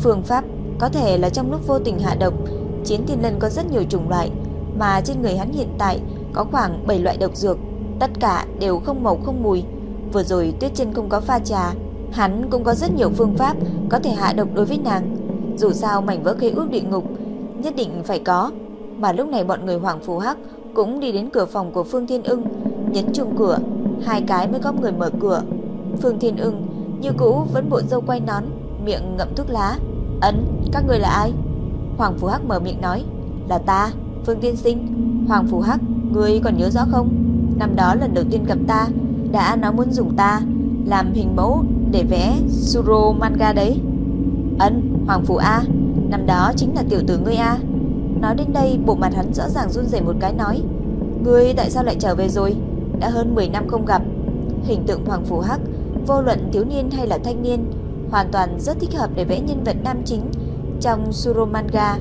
[SPEAKER 1] Phương pháp có thể là trong lúc vô tình hạ độc, Chiến Thiên Lân có rất nhiều chủng loại, mà trên người hắn hiện tại có khoảng 7 loại độc dược, tất cả đều không màu không mùi. Vừa rồi Tuyết Chân không có pha trà, hắn cũng có rất nhiều phương pháp có thể hạ độc đối với nàng. Dù sao mảnh vỡ khế ước địa ngục nhất định phải có, mà lúc này bọn người Hoàng Phú Hắc cũng đi đến cửa phòng của Phương Thiên Ưng, nhấn chung cửa, hai cái mới có người mở cửa. Phương Thiên Ưng như cũ vẫn bộ dâu quay nón, miệng ngậm thuốc lá. "Ấn, các người là ai?" Hoàng Phú Hắc mở miệng nói, "Là ta,
[SPEAKER 2] Phương Tiên Sinh, Hoàng phù Hắc, ngươi còn nhớ rõ không? Năm đó lần đầu tiên gặp ta, đã nói muốn dùng ta làm hình mẫu để vẽ Suro manga đấy. Ân, Hoàng Phủ A, năm đó chính là tiểu tử ngươi A. Nói đến đây, bộ mặt hắn rõ ràng run rẩy một cái nói, ngươi tại sao lại trở về rồi? Đã hơn 10 năm không gặp. Hình tượng Hoàng Phủ Hắc, vô luận thiếu niên hay là thanh niên, hoàn toàn rất thích hợp để vẽ nhân vật nam chính trong Suro manga.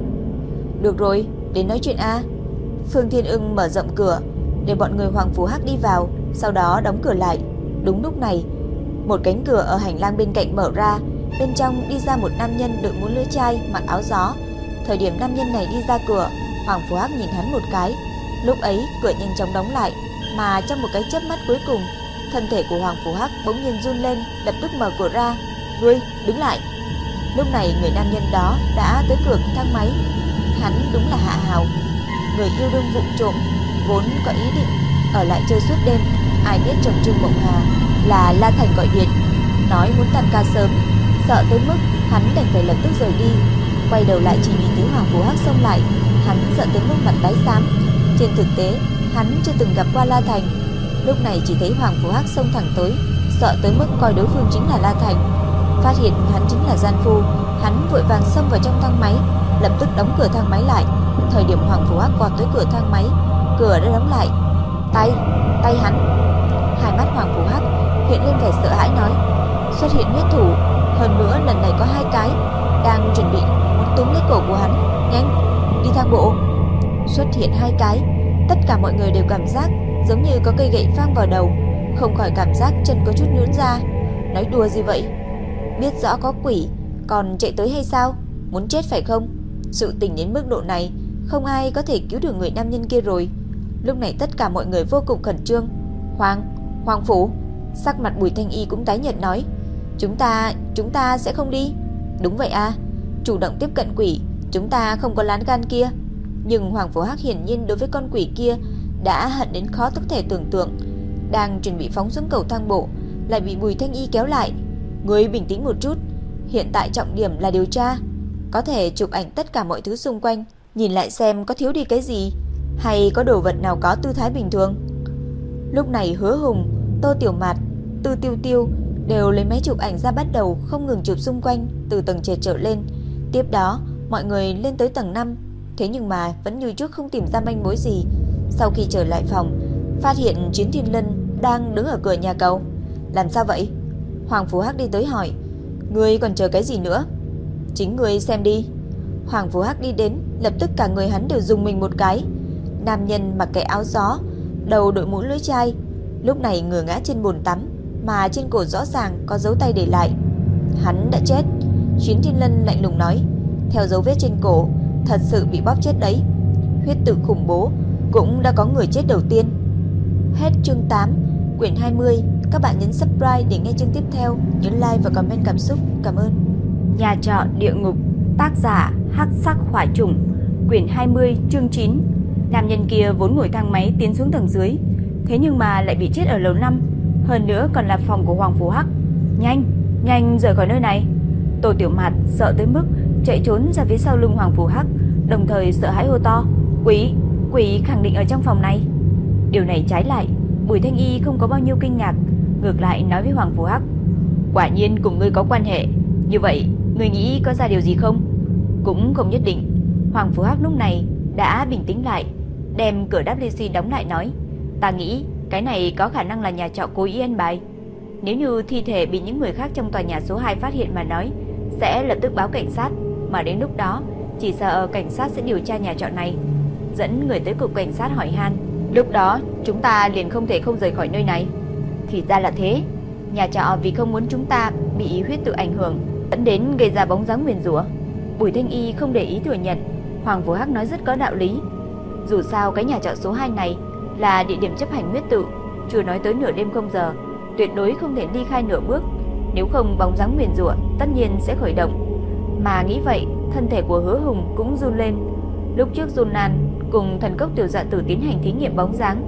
[SPEAKER 2] Được rồi, đến nói chuyện A. Phương Thiên Ưng mở rộng cửa để bọn người Hoàng Phủ Hắc đi vào, sau đó đóng cửa lại. Đúng lúc này, một cánh cửa ở hành lang bên cạnh mở ra, bên trong đi ra một nam nhân đội mũ lưỡi chai, mặc áo gió. Thời điểm nam nhân này đi ra cửa, Hoàng Phú Hắc nhìn hắn một cái. Lúc ấy, cửa nhanh chóng đóng lại, mà trong một cái chớp mắt cuối cùng, thân thể của Hoàng Phú Hắc bỗng nhiên run lên, lập tức mở cửa ra. "Ngươi, đứng lại!" Lúc này người nam nhân đó đã tới cửa thang máy. Hắn đúng là Hạ Hào, người yêu đương vụng trộm, vốn có ý định ở lại chơi suốt đêm. Ai biết chồng Trương Mộng Hà là La Thành gọi điện, nói muốn tan ca sớm, sợ tới mức hắn đành phải lập tức rời đi. Quay đầu lại chỉ nhìn thấy Hoàng Phú Hắc xông lại, hắn sợ tới mức mặt tái xám. Trên thực tế, hắn chưa từng gặp qua La Thành. Lúc này chỉ thấy Hoàng Phú Hắc xông thẳng tới, sợ tới mức coi đối phương chính là La Thành. Phát hiện hắn chính là gian phu, hắn vội vàng xông vào trong thang máy, lập tức đóng cửa thang máy lại. Thời điểm Hoàng Phú Hắc qua tới cửa thang máy, cửa đã đóng lại. Tay, tay hắn. Hai mắt Hoàng Phú Hắc hiện lên vẻ sợ hãi nói, xuất hiện huyết thủ, hơn nữa lần này có hai cái đang chuẩn bị muốn túm lấy cổ của hắn. Nhanh, đi thang bộ. Xuất hiện hai cái, tất cả mọi người đều cảm giác giống như có cây gậy phang vào đầu, không khỏi cảm giác chân có chút nhũn ra. Nói đùa gì vậy? Biết rõ có quỷ, còn chạy tới hay sao? Muốn chết phải không? Sự tình đến mức độ này, không ai có thể cứu được người nam nhân kia rồi. Lúc này tất cả mọi người vô cùng khẩn trương. Hoàng, Hoàng Phủ, sắc mặt Bùi Thanh Y cũng tái nhợt nói. Chúng ta, chúng ta sẽ không đi. Đúng vậy à, chủ động tiếp cận quỷ, chúng ta không có lán gan kia. Nhưng Hoàng Phổ Hắc hiển nhiên đối với con quỷ kia đã hận đến khó tức thể tưởng tượng. Đang chuẩn bị phóng xuống cầu thang bộ, lại bị Bùi Thanh Y kéo lại. người bình tĩnh một chút, hiện tại trọng điểm là điều tra, có thể chụp ảnh tất cả mọi thứ xung quanh, nhìn lại xem có thiếu đi cái gì, hay có đồ vật nào có tư thái bình thường. Lúc này Hứa Hùng, Tô Tiểu Mạt, Tư Tiêu Tiêu đều lấy máy chụp ảnh ra bắt đầu không ngừng chụp xung quanh từ tầng trệt trở lên. Tiếp đó, mọi người lên tới tầng 5, thế nhưng mà vẫn như trước không tìm ra manh mối gì. Sau khi trở lại phòng, phát hiện Chiến Thiên Lân đang đứng ở cửa nhà cầu. Làm sao vậy? Hoàng Phú Hắc đi tới hỏi Ngươi còn chờ cái gì nữa Chính ngươi xem đi Hoàng Phú Hắc đi đến Lập tức cả người hắn đều dùng mình một cái Nam nhân mặc cái áo gió Đầu đội mũ lưỡi chai Lúc này ngửa ngã trên bồn tắm mà trên cổ rõ ràng có dấu tay để lại. Hắn đã chết. Chuyến Thiên Lân lạnh lùng nói Theo dấu vết trên cổ Thật sự bị bóp chết đấy. Huyết tự khủng bố Cũng đã có người chết đầu tiên. Hết chương 8 Quyển 20 các bạn nhấn subscribe để nghe chương tiếp theo, nhấn like và comment cảm xúc. Cảm ơn.
[SPEAKER 1] Nhà trọ địa ngục, tác giả Hắc Sắc Hỏa Trùng, quyển 20, chương 9. Nam nhân kia vốn ngồi thang máy tiến xuống tầng dưới, thế nhưng mà lại bị chết ở lầu 5, hơn nữa còn là phòng của Hoàng Phú Hắc. Nhanh, nhanh rời khỏi nơi này. Tô Tiểu Mạt sợ tới mức chạy trốn ra phía sau lưng Hoàng Phú Hắc, đồng thời sợ hãi hô to: "Quỷ, quỷ khẳng định ở trong phòng này." Điều này trái lại, Bùi Thanh Y không có bao nhiêu kinh ngạc, ngược lại nói với Hoàng Phú Hắc, quả nhiên cùng ngươi có quan hệ, như vậy ngươi nghĩ có ra điều gì không? Cũng không nhất định. Hoàng Phú Hắc lúc này đã bình tĩnh lại, đem cửa WC đóng lại nói, ta nghĩ cái này có khả năng là nhà trọ cố ý ăn bài. Nếu như thi thể bị những người khác trong tòa nhà số 2 phát hiện mà nói, sẽ lập tức báo cảnh sát, mà đến lúc đó chỉ sợ cảnh sát sẽ điều tra nhà trọ này, dẫn người tới cục cảnh sát hỏi han. Lúc đó chúng ta liền không thể không rời khỏi nơi này. Thì ra là thế, nhà trọ vì không muốn chúng ta bị huyết tự ảnh hưởng, dẫn đến gây ra bóng dáng nguyền rủa. Bùi Thanh Y không để ý thừa nhận, Hoàng Vũ Hắc nói rất có đạo lý. Dù sao cái nhà trọ số 2 này là địa điểm chấp hành huyết tự, chưa nói tới nửa đêm không giờ, tuyệt đối không thể đi khai nửa bước, nếu không bóng dáng nguyền rủa tất nhiên sẽ khởi động. Mà nghĩ vậy, thân thể của Hứa Hùng cũng run lên. Lúc trước run Nan cùng thần cốc tiểu dạ tử tiến hành thí nghiệm bóng dáng,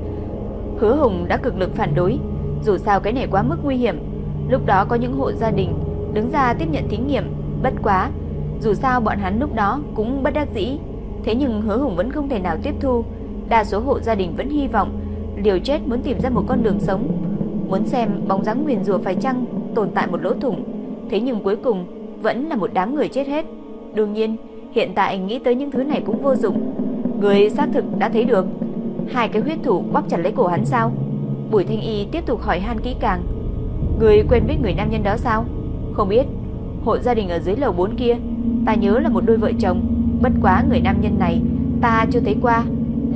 [SPEAKER 1] Hứa Hùng đã cực lực phản đối, dù sao cái này quá mức nguy hiểm. Lúc đó có những hộ gia đình Đứng ra tiếp nhận thí nghiệm Bất quá Dù sao bọn hắn lúc đó cũng bất đắc dĩ.
[SPEAKER 2] Thế nhưng hứa hùng vẫn không thể nào tiếp thu. Đa số hộ gia đình vẫn hy vọng Liều chết muốn tìm ra một con đường sống, Muốn xem bóng dáng nguyền rùa phải chăng Tồn tại một lỗ thủng. Thế nhưng cuối cùng vẫn là một đám người chết hết. Đương nhiên, hiện tại nghĩ tới những thứ này cũng vô dụng. Người xác thực đã thấy được. Hai cái huyết thủ bóp chặt lấy cổ hắn sao? Bùi Thanh Y tiếp tục hỏi han kỹ càng. Người quen biết người nam nhân đó sao? Không biết. Hộ gia đình ở dưới lầu 4 kia. Ta nhớ là một đôi vợ chồng. Bất quá người nam nhân này Ta chưa thấy qua.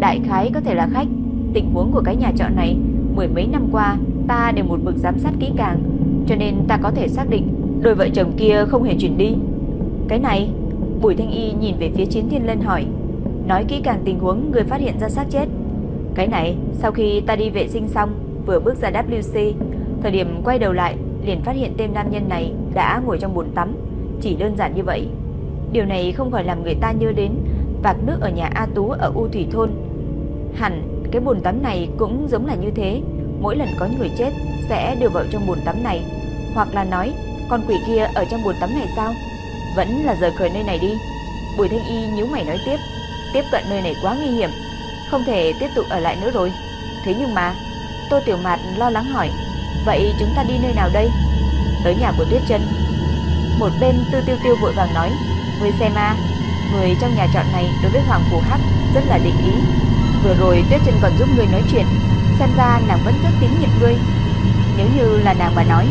[SPEAKER 2] Đại khái có thể là khách. Tình huống của cái nhà trọ này, Mười mấy năm qua, Ta đều một mực giám sát kỹ càng. Cho nên ta có thể xác định, Đôi vợ chồng kia không hề chuyển đi. Cái này, Bùi Thanh Y nhìn về phía Chiến Thiên Lân hỏi. Nói kỹ càng tình huống, người phát hiện ra xác chết. Cái này, sau khi ta đi vệ sinh xong, Vừa bước ra WC Thời điểm quay đầu lại, liền phát hiện tên nam nhân này Đã ngồi trong bồn tắm. Chỉ đơn giản như vậy. Điều này không khỏi làm người ta nhớ đến Vạc nước ở nhà A Tú ở U Thủy Thôn. Hẳn cái bồn tắm này cũng giống là như thế. Mỗi lần có người chết Sẽ đưa vào trong bồn tắm này. Hoặc là nói, con quỷ kia ở trong bồn tắm này sao? Vẫn là rời khỏi nơi này đi. Bùi Thanh Y nhíu mày nói tiếp. Tiếp cận nơi này quá nguy hiểm. Không thể tiếp tục ở lại nữa rồi. Thế nhưng mà, Tô Tiểu Mạt lo lắng hỏi, Vậy chúng ta đi nơi nào đây? Tới nhà của Tuyết chân. Một bên Tư Tiêu Tiêu vội vàng nói Người xem a, Người trong nhà trọ này đối với Hoàng Phủ Hắc rất là định ý. Vừa rồi Tuyết Trân còn giúp người nói chuyện, Xem ra nàng vẫn rất tín nhiệm ngươi. Nếu như là nàng mà nói,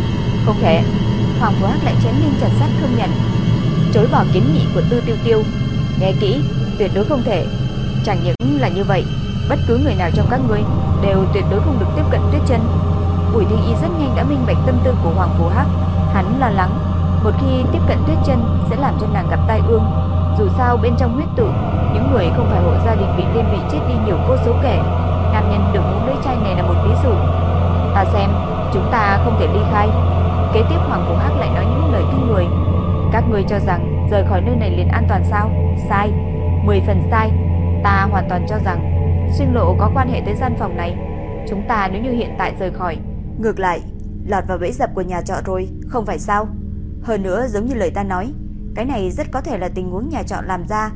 [SPEAKER 2] Không thể. Hoàng Phú Hắc lại chém lên chặt sắt không nhận. Chối bỏ kiến nghị của Tư Tiêu Tiêu. Nghe kỹ, tuyệt đối không thể. Chẳng những là như vậy, Bất cứ người nào trong các ngươi Đều tuyệt đối không được tiếp cận Tuyết Trân. Bùi Thiên Y rất nhanh đã minh bạch tâm tư của Hoàng Phú Hắc. Hắn lo lắng, Một khi tiếp cận Tuyết Trân Sẽ làm cho nàng gặp tai ương. Dù sao bên trong huyết tự những người không phải hộ gia đình bị liên bị chết đi nhiều vô số kể. Nam nhân được mũ lưỡi chai này là một ví dụ. Ta xem, Chúng ta không thể ly khai. Kế tiếp Hoàng Phủ Hắc lại nói những lời kinh người. Các người cho rằng rời khỏi nơi này liền an toàn sao? Sai. Mười phần sai. Ta hoàn toàn cho rằng Xuyên lộ có quan hệ tới gian phòng này. Chúng ta nếu như hiện tại rời khỏi. Ngược lại, Lọt vào bẫy dập của nhà trọ rồi, Không phải sao? Hơn nữa, giống như lời ta nói, Cái này rất có thể là tình huống nhà trọ làm ra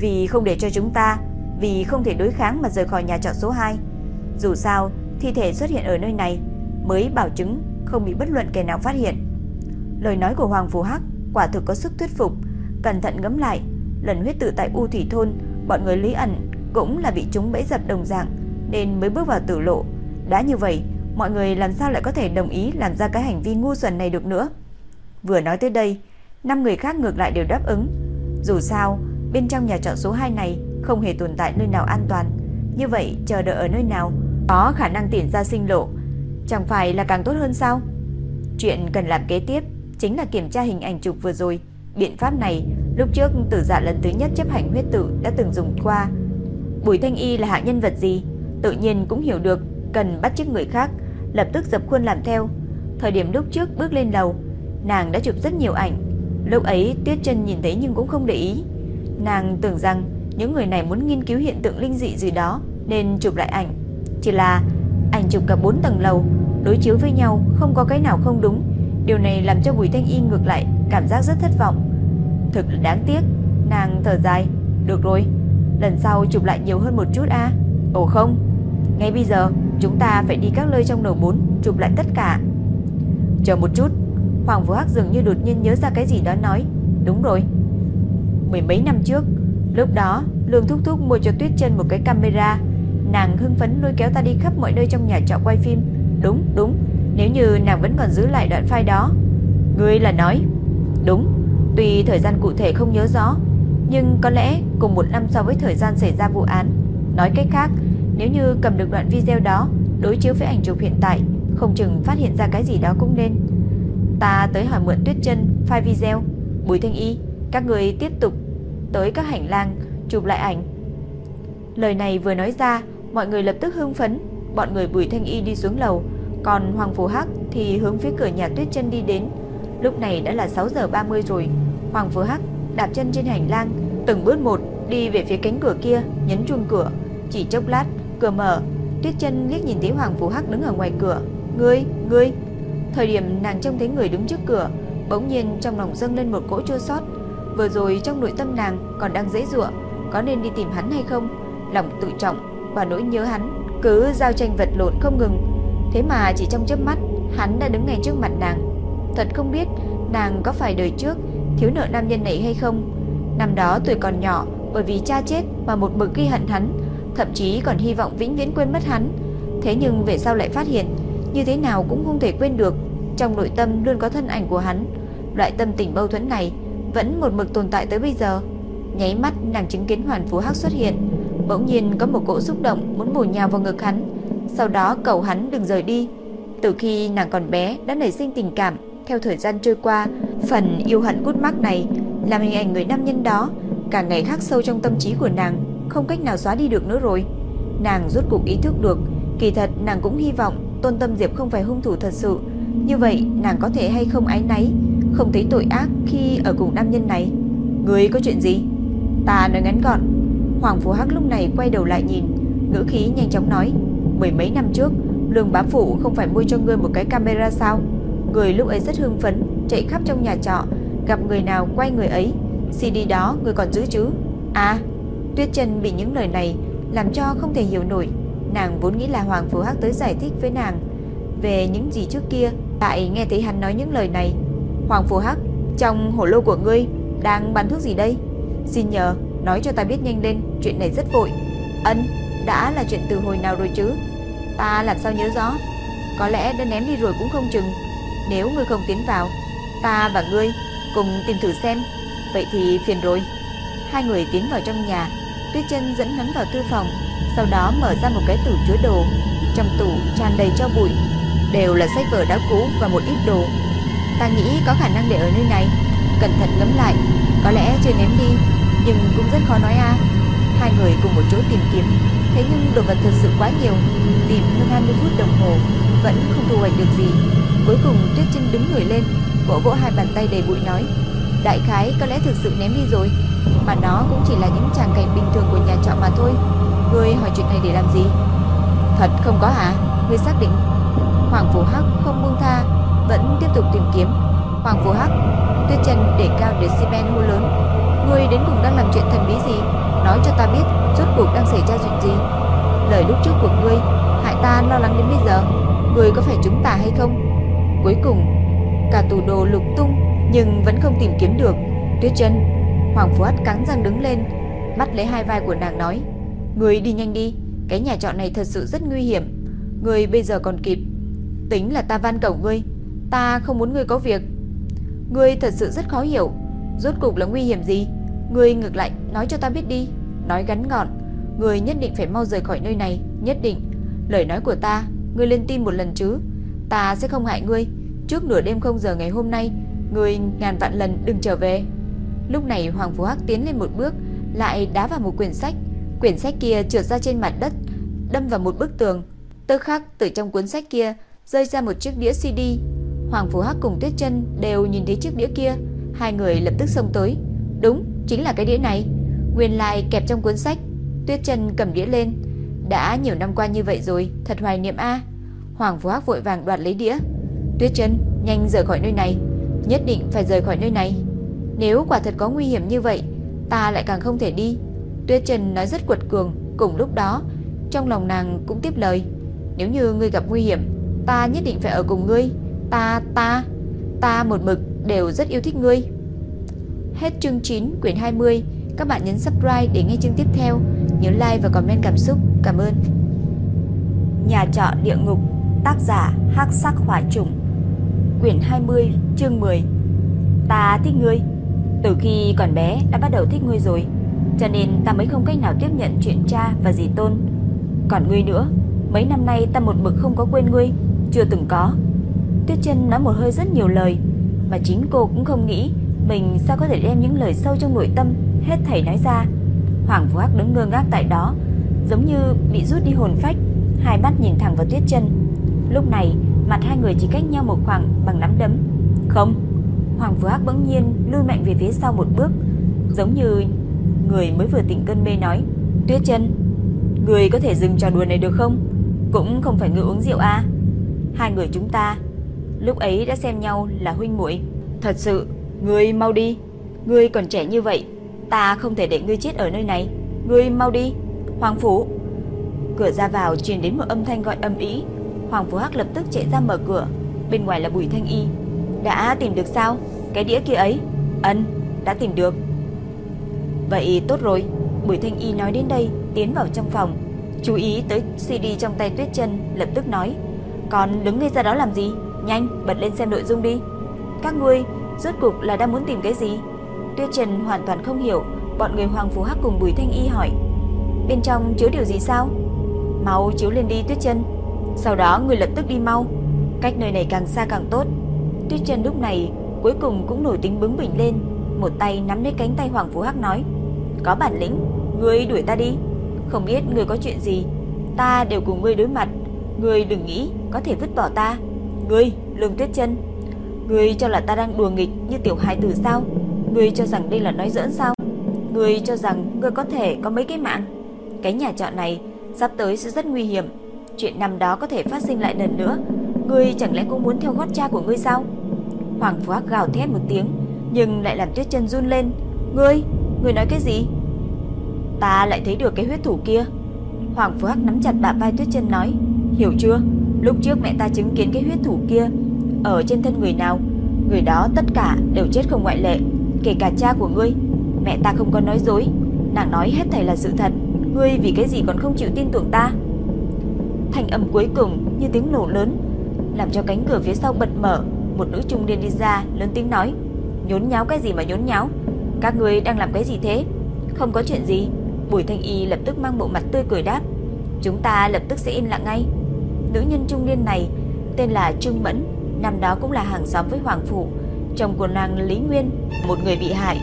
[SPEAKER 2] vì không để cho chúng ta, Vì không thể đối kháng mà rời khỏi nhà trọ số 2 Dù sao, Thi thể xuất hiện ở nơi này Mới bảo chứng không bị bất luận kẻ nào phát hiện. Lời nói của Hoàng Phù Hắc Quả thực có sức thuyết phục. Cẩn thận ngẫm lại, Lần huyết tự tại U Thủy Thôn, Bọn người lý ẩn cũng là bị chúng bẫy dập đồng dạng, Nên mới bước vào tử lộ. Đã như vậy, Mọi người làm sao lại có thể đồng ý Làm ra cái hành vi ngu xuẩn này được nữa? Vừa nói tới đây, năm người khác ngược lại đều đáp ứng. Dù sao bên trong nhà trọ số 2 này Không hề tồn tại nơi nào an toàn. Như vậy, chờ đợi ở nơi nào Có khả năng tiện ra sinh lộ, Chẳng phải là càng tốt hơn sao? Chuyện cần làm kế tiếp Chính là kiểm tra hình ảnh chụp vừa rồi. Biện pháp này lúc trước tử dạ lần thứ nhất chấp hành huyết tự đã từng dùng qua. Bùi Thanh Y là hạ nhân vật gì? Tự nhiên cũng hiểu được, Cần bắt chước người khác, Lập tức dập khuôn làm theo. Thời điểm lúc trước bước lên lầu, Nàng đã chụp rất nhiều ảnh. Lúc ấy Tuyết chân nhìn thấy nhưng cũng không để ý. Nàng tưởng rằng những người này muốn nghiên cứu hiện tượng linh dị gì đó, Nên chụp lại ảnh. Chỉ là ảnh chụp cả 4 tầng lầu, Đối chiếu với nhau không có cái nào không đúng. Điều này làm cho Bùi Thanh Y ngược lại Cảm giác rất thất vọng. Thực là đáng tiếc, Nàng thở dài. Được rồi, Lần sau chụp lại nhiều hơn một chút a Ồ không, Ngay bây giờ chúng ta phải đi các nơi trong lầu 4 Chụp lại tất cả. Chờ một chút, Hoàng Vũ Hắc dường như đột nhiên nhớ ra cái gì đó nói. Đúng rồi Mười mấy năm trước. Lúc đó Lương Thúc Thúc mua cho Tuyết chân một cái camera. Nàng hưng phấn lôi kéo ta đi khắp mọi nơi trong nhà trọ quay phim. Đúng đúng Nếu như nàng vẫn còn giữ lại đoạn file đó. Ngươi là nói. Đúng Tuy thời gian cụ thể không nhớ rõ nhưng có lẽ cùng một năm so với thời gian xảy ra vụ án. Nói cách khác, nếu như cầm được đoạn video đó, đối chiếu với ảnh chụp hiện tại, không chừng phát hiện ra cái gì đó cũng nên. Ta tới hỏi mượn Tuyết Chân file video, Bùi Thanh Y, các người tiếp tục tới các hành lang chụp lại ảnh. Lời này vừa nói ra, mọi người lập tức hưng phấn, bọn người Bùi Thanh Y đi xuống lầu, còn Hoàng Phù Hắc thì hướng phía cửa nhà Tuyết Chân đi đến. Lúc này đã là 6 giờ 30 rồi. Hoàng Phù Hắc đạp chân trên hành lang, từng bước một đi về phía cánh cửa kia, nhấn chuông cửa. Chỉ chốc lát, cửa mở, Tuyết Chân liếc nhìn thấy Hoàng Phú Hắc đứng ở ngoài cửa. "Ngươi, ngươi?" Thời điểm nàng trông thấy người đứng trước cửa, bỗng nhiên trong lòng dâng lên một cỗ chua xót. Vừa rồi trong nội tâm nàng còn đang dễ dụa, có nên đi tìm hắn hay không. Lòng tự trọng và nỗi nhớ hắn cứ giao tranh vật lộn không ngừng. Thế mà chỉ trong chớp mắt, hắn đã đứng ngay trước mặt nàng. Thật không biết nàng có phải đời trước thiếu nợ nam nhân này hay không. Năm đó tuổi còn nhỏ, bởi vì cha chết mà một mực ghi hận hắn, thậm chí còn hy vọng vĩnh viễn quên mất hắn. Thế nhưng về sau lại phát hiện, như thế nào cũng không thể quên được, trong nội tâm luôn có thân ảnh của hắn. Loại tâm tình mâu thuẫn này vẫn một mực tồn tại tới bây giờ. Nháy mắt nàng chứng kiến Hoàn Phú Hắc xuất hiện, bỗng nhiên có một cỗ xúc động muốn bổ nhào vào ngực hắn, sau đó cầu hắn đừng rời đi. Từ khi nàng còn bé đã nảy sinh tình cảm, theo thời gian trôi qua, phần yêu hận cút mắc này làm hình ảnh người nam nhân đó càng ngày khắc sâu trong tâm trí của nàng, không cách nào xóa đi được nữa rồi. Nàng rốt cuộc ý thức được, kỳ thật nàng cũng hy vọng Tôn Tâm Diệp không phải hung thủ thật sự. Như vậy, nàng có thể hay không ái náy, không thấy tội ác khi ở cùng nam nhân này. Người có chuyện gì? Ta nói ngắn gọn. Hoàng Phú Hắc lúc này quay đầu lại nhìn, ngữ khí nhanh chóng nói, mười mấy năm trước, Lương bá phụ không phải mua cho ngươi một cái camera sao? Người lúc ấy rất hưng phấn, chạy khắp trong nhà trọ, gặp người nào quay người ấy. CD đó người còn giữ chứ? À, Tuyết Trần bị những lời này làm cho không thể hiểu nổi. Nàng vốn nghĩ là Hoàng Phú Hắc tới giải thích với nàng về những gì trước kia, lại nghe thấy hắn nói những lời này. Hoàng Phù Hắc, trong hổ lô của ngươi đang bán thuốc gì đây? Xin nhờ, nói cho ta biết nhanh lên, chuyện này rất vội. Ân, đã là chuyện từ hồi nào rồi chứ? Ta làm sao nhớ rõ? Có lẽ đã ném đi rồi cũng không chừng. Nếu ngươi không tiến vào, ta và ngươi cùng tìm thử xem. Vậy thì phiền rồi. Hai người tiến vào trong nhà, Tuyết Chân dẫn hắn vào thư phòng, sau đó mở ra một cái tủ chứa đồ. Trong tủ tràn đầy cho bụi, đều là sách vở đã cũ và một ít đồ. Ta nghĩ có khả năng để ở nơi này. Cẩn thận ngẫm lại, có lẽ chưa ném đi, nhưng cũng rất khó nói a. Hai người cùng một chỗ tìm kiếm, thế nhưng đồ vật thật sự quá nhiều, tìm hơn 20 phút đồng hồ vẫn không thu hoạch được gì. Cuối cùng Tuyết Chân đứng người lên, vỗ vỗ hai bàn tay đầy bụi nói: "Đại khái có lẽ thực sự ném đi rồi, mà nó cũng chỉ là những tràng cảnh bình thường của nhà trọ mà thôi. Ngươi hỏi chuyện này để làm gì?" "Thật không có hả? Ngươi xác định?" Hoàng Phủ Hắc không buông tha, vẫn tiếp tục tìm kiếm. Hoàng Vũ Hắc, Tuyết Chân để cao decibel hô lớn: "Ngươi đến cùng đang làm chuyện thần bí gì? Nói cho ta biết, rốt cuộc đang xảy ra chuyện gì?" Lời lúc trước của ngươi hại ta lo lắng đến bây giờ, ngươi có phải chúng ta hay không? Cuối cùng, cả tù đồ lục tung nhưng vẫn không tìm kiếm được. Tuyết Chân, Hoàng Vũ Hắc cắn răng đứng lên, bắt lấy hai vai của nàng nói: "Ngươi đi nhanh đi, cái nhà trọ này thật sự rất nguy hiểm, ngươi bây giờ còn kịp. Tính là ta van cầu ngươi, ta không muốn ngươi có việc. Ngươi thật sự rất khó hiểu, rốt cục là nguy hiểm gì? Ngươi ngược lại nói cho ta biết đi." Nói ngắn gọn, ngươi nhất định phải mau rời khỏi nơi này, nhất định. Lời nói của ta, ngươi lên tin một lần chứ? Ta sẽ không hại ngươi. Trước nửa đêm không giờ ngày hôm nay, ngươi ngàn vạn lần đừng trở về. Lúc này Hoàng Phú Hắc tiến lên một bước, lại đá vào một quyển sách. Quyển sách kia trượt ra trên mặt đất, đâm vào một bức tường. Tức khắc từ trong cuốn sách kia rơi ra một chiếc đĩa CD. Hoàng Phú Hắc cùng Tuyết Chân đều nhìn thấy chiếc đĩa kia, hai người lập tức xông tới. Đúng, chính là cái đĩa này. Nguyên lai like kẹp trong cuốn sách. Tuyết Chân cầm đĩa lên. Đã nhiều năm qua như vậy rồi, thật hoài niệm a. Hoàng Phú Hắc vội vàng đoạt lấy đĩa. Tuyết Chân, nhanh rời khỏi nơi này, nhất định phải rời khỏi nơi này. Nếu quả thật có nguy hiểm như vậy, ta lại càng không thể đi. Tuyết Trần nói rất quật cường, cùng lúc đó, trong lòng nàng cũng tiếp lời, nếu như ngươi gặp nguy hiểm, ta nhất định phải ở cùng ngươi. Ta ta ta một mực đều rất yêu thích ngươi. Hết chương 9 quyển 20, các bạn nhấn subscribe để nghe chương tiếp theo, nhớ like và comment cảm xúc. Cảm ơn. Nhà trọ địa ngục, tác giả Hắc Sắc Hỏa Trùng. Quyển 20, chương 10. Ta thích ngươi. Từ khi còn bé đã bắt đầu thích ngươi rồi, cho nên ta mới không cách nào tiếp nhận chuyện cha và dì Tôn. Còn ngươi nữa, mấy năm nay ta một mực không có quên ngươi, chưa từng có. Tuyết Trân nói một hơi rất nhiều lời, mà chính cô cũng không nghĩ mình sao có thể đem những lời sâu trong nội tâm hết thảy nói ra. Hoàng Vũ Hắc đứng ngơ ngác tại đó, giống như bị rút đi hồn phách, hai mắt nhìn thẳng vào Tuyết Trân. Lúc này, mặt hai người chỉ cách nhau một khoảng bằng nắm đấm. Không, Hoàng Vũ Hắc bỗng nhiên lùi mạnh về phía sau một bước, giống như người mới vừa tỉnh cơn mê nói: "Tuyết Trân, người có thể dừng trò đùa này được không? Cũng không phải ngựa uống rượu a." Hai người chúng ta lúc ấy đã xem nhau là huynh muội. Thật sự, ngươi mau đi, ngươi còn trẻ như vậy, ta không thể để ngươi chết ở nơi này. Ngươi mau đi. Hoàng Phủ. Cửa ra vào truyền đến một âm thanh gọi âm ý. Hoàng phủ Hắc lập tức chạy ra mở cửa. Bên ngoài là Bùi Thanh Y. Đã tìm được sao? Cái đĩa kia ấy. Ân đã tìm được. Vậy tốt rồi. Bùi Thanh Y nói đến đây Tiến vào trong phòng. Chú ý tới CD trong tay Tuyết chân Lập tức nói Còn đứng ngay ra đó làm gì? Nhanh, bật lên xem nội dung đi. Các ngươi, rốt cục là đang muốn tìm cái gì? Tuyết Trần hoàn toàn không hiểu, Bọn người Hoàng Phú Hắc cùng Bùi Thanh Y hỏi. Bên trong chứa điều gì sao? Mau chiếu lên đi, Tuyết Trần. Sau đó, người lập tức đi mau. Cách nơi này càng xa càng tốt. Tuyết Trần lúc này cuối cùng cũng nổi tính bướng bỉnh lên, Một tay nắm lấy cánh tay Hoàng Phú Hắc nói. Có bản lĩnh, Ngươi đuổi ta đi. Không biết ngươi có chuyện gì, Ta đều cùng ngươi đối mặt. Ngươi đừng nghĩ có thể vứt bỏ ta. Ngươi Lương Tuyết Trân Ngươi cho là ta đang đùa nghịch như tiểu hài tử sao? Ngươi cho rằng đây là nói giỡn sao? Ngươi cho rằng ngươi có thể có mấy cái mạng? Cái nhà trọ này Sắp tới sẽ rất nguy hiểm. Chuyện năm đó có thể phát sinh lại lần nữa. Ngươi chẳng lẽ cũng muốn theo gót cha của ngươi sao? Hoàng Phú Hắc gào thét một tiếng Nhưng lại làm tuyết chân run lên. Ngươi, ngươi nói cái gì? Ta lại thấy được cái huyết thủ kia. Hoàng Phú Hắc nắm chặt bả vai tuyết chân nói Hiểu chưa? Lúc trước mẹ ta chứng kiến cái huyết thủ kia Ở trên thân người nào, Người đó tất cả đều chết không ngoại lệ, Kể cả cha của ngươi. Mẹ ta không có nói dối, Nàng nói hết thảy là sự thật. Ngươi vì cái gì còn không chịu tin tưởng ta? Thành âm cuối cùng như tiếng nổ lớn, Làm cho cánh cửa phía sau bật mở. Một nữ trung niên đi ra, lớn tiếng nói, Nhốn nháo cái gì mà nhốn nháo? Các ngươi đang làm cái gì thế? Không có chuyện gì. Bùi Thanh Y lập tức mang bộ mặt tươi cười đáp, Chúng ta lập tức sẽ im lặng ngay. Nữ nhân trung niên này Tên là Trương Mẫn Năm đó cũng là hàng xóm với Hoàng Phủ Chồng của nàng Lý Nguyên Một người bị hại.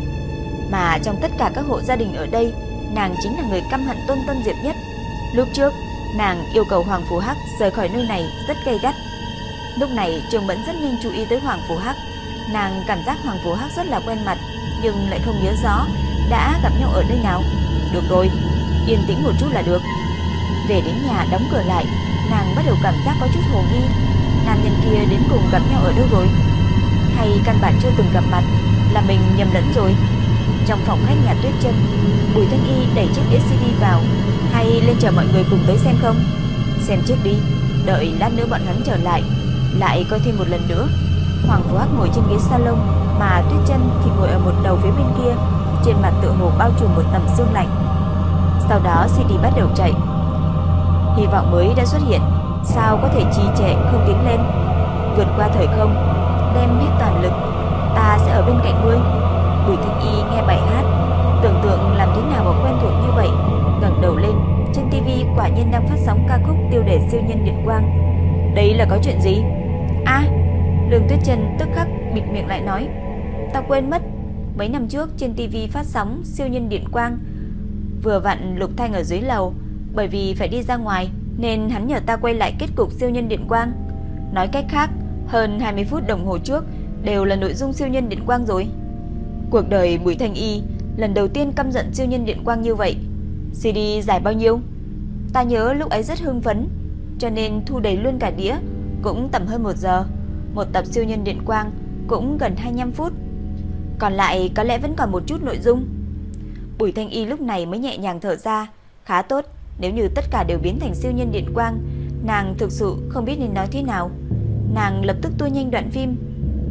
[SPEAKER 2] Mà trong tất cả các hộ gia đình ở đây Nàng chính là người căm hận Tôn Tân Diệp nhất. Lúc trước Nàng yêu cầu Hoàng Phủ Hắc rời khỏi nơi này rất gay gắt. Lúc này Trương Mẫn rất nhanh chú ý tới Hoàng Phủ Hắc. Nàng cảm giác Hoàng Phủ Hắc rất là quen mặt Nhưng lại không nhớ rõ Đã gặp nhau ở nơi nào. Được rồi, yên tĩnh một chút là được. Về đến nhà đóng cửa lại Nàng bắt đầu cảm giác có chút hồ nghi. Nam nhân kia đến cùng gặp nhau ở đâu rồi? Hay căn bản chưa từng gặp mặt, Là mình nhầm lẫn rồi? Trong phòng khách nhà tuyết chân, Bùi Thanh Y đẩy chiếc đĩa CD vào, Hay lên chờ mọi người cùng tới xem không? Xem trước đi, Đợi lát nữa bọn hắn trở lại Lại coi thêm một lần nữa. Hoàng Phú Hắc ngồi trên ghế salon, Mà Tuyết chân thì ngồi ở một đầu phía bên kia, Trên mặt tự hồ bao trùm một tầm sương lạnh. Sau đó CD bắt đầu chạy. Hy vọng mới đã xuất hiện. Sao có thể trì trệ không tiến lên? Vượt qua thời không, Đem hết toàn lực, Ta sẽ ở bên cạnh ngươi. Bùi Thanh Y nghe bài hát, Tưởng tượng làm thế nào mà quen thuộc như vậy, ngẩng đầu lên, Trên tivi quả nhiên đang phát sóng ca khúc tiêu đề siêu nhân điện quang. Đấy là có chuyện gì? A, Lương Tuyết Trần tức khắc bịt miệng lại nói, Ta quên mất, Mấy năm trước trên tivi phát sóng siêu nhân điện quang, Vừa vặn Lục Thanh ở dưới lầu bởi vì phải đi ra ngoài, Nên hắn nhờ ta quay lại kết cục siêu nhân điện quang. Nói cách khác, Hơn 20 phút đồng hồ trước, Đều là nội dung siêu nhân điện quang rồi. Cuộc đời Bùi Thanh Y, Lần đầu tiên căm giận siêu nhân điện quang như vậy. CD dài bao nhiêu? Ta nhớ lúc ấy rất hưng phấn, Cho nên thu đầy luôn cả đĩa, Cũng tầm hơn 1 giờ. Một tập siêu nhân điện quang Cũng gần 25 phút. Còn lại có lẽ vẫn còn một chút nội dung. Bùi Thanh Y lúc này mới nhẹ nhàng thở ra, Khá tốt. Nếu như tất cả đều biến thành siêu nhân điện quang, Nàng thực sự không biết nên nói thế nào. Nàng lập tức tua nhanh đoạn phim.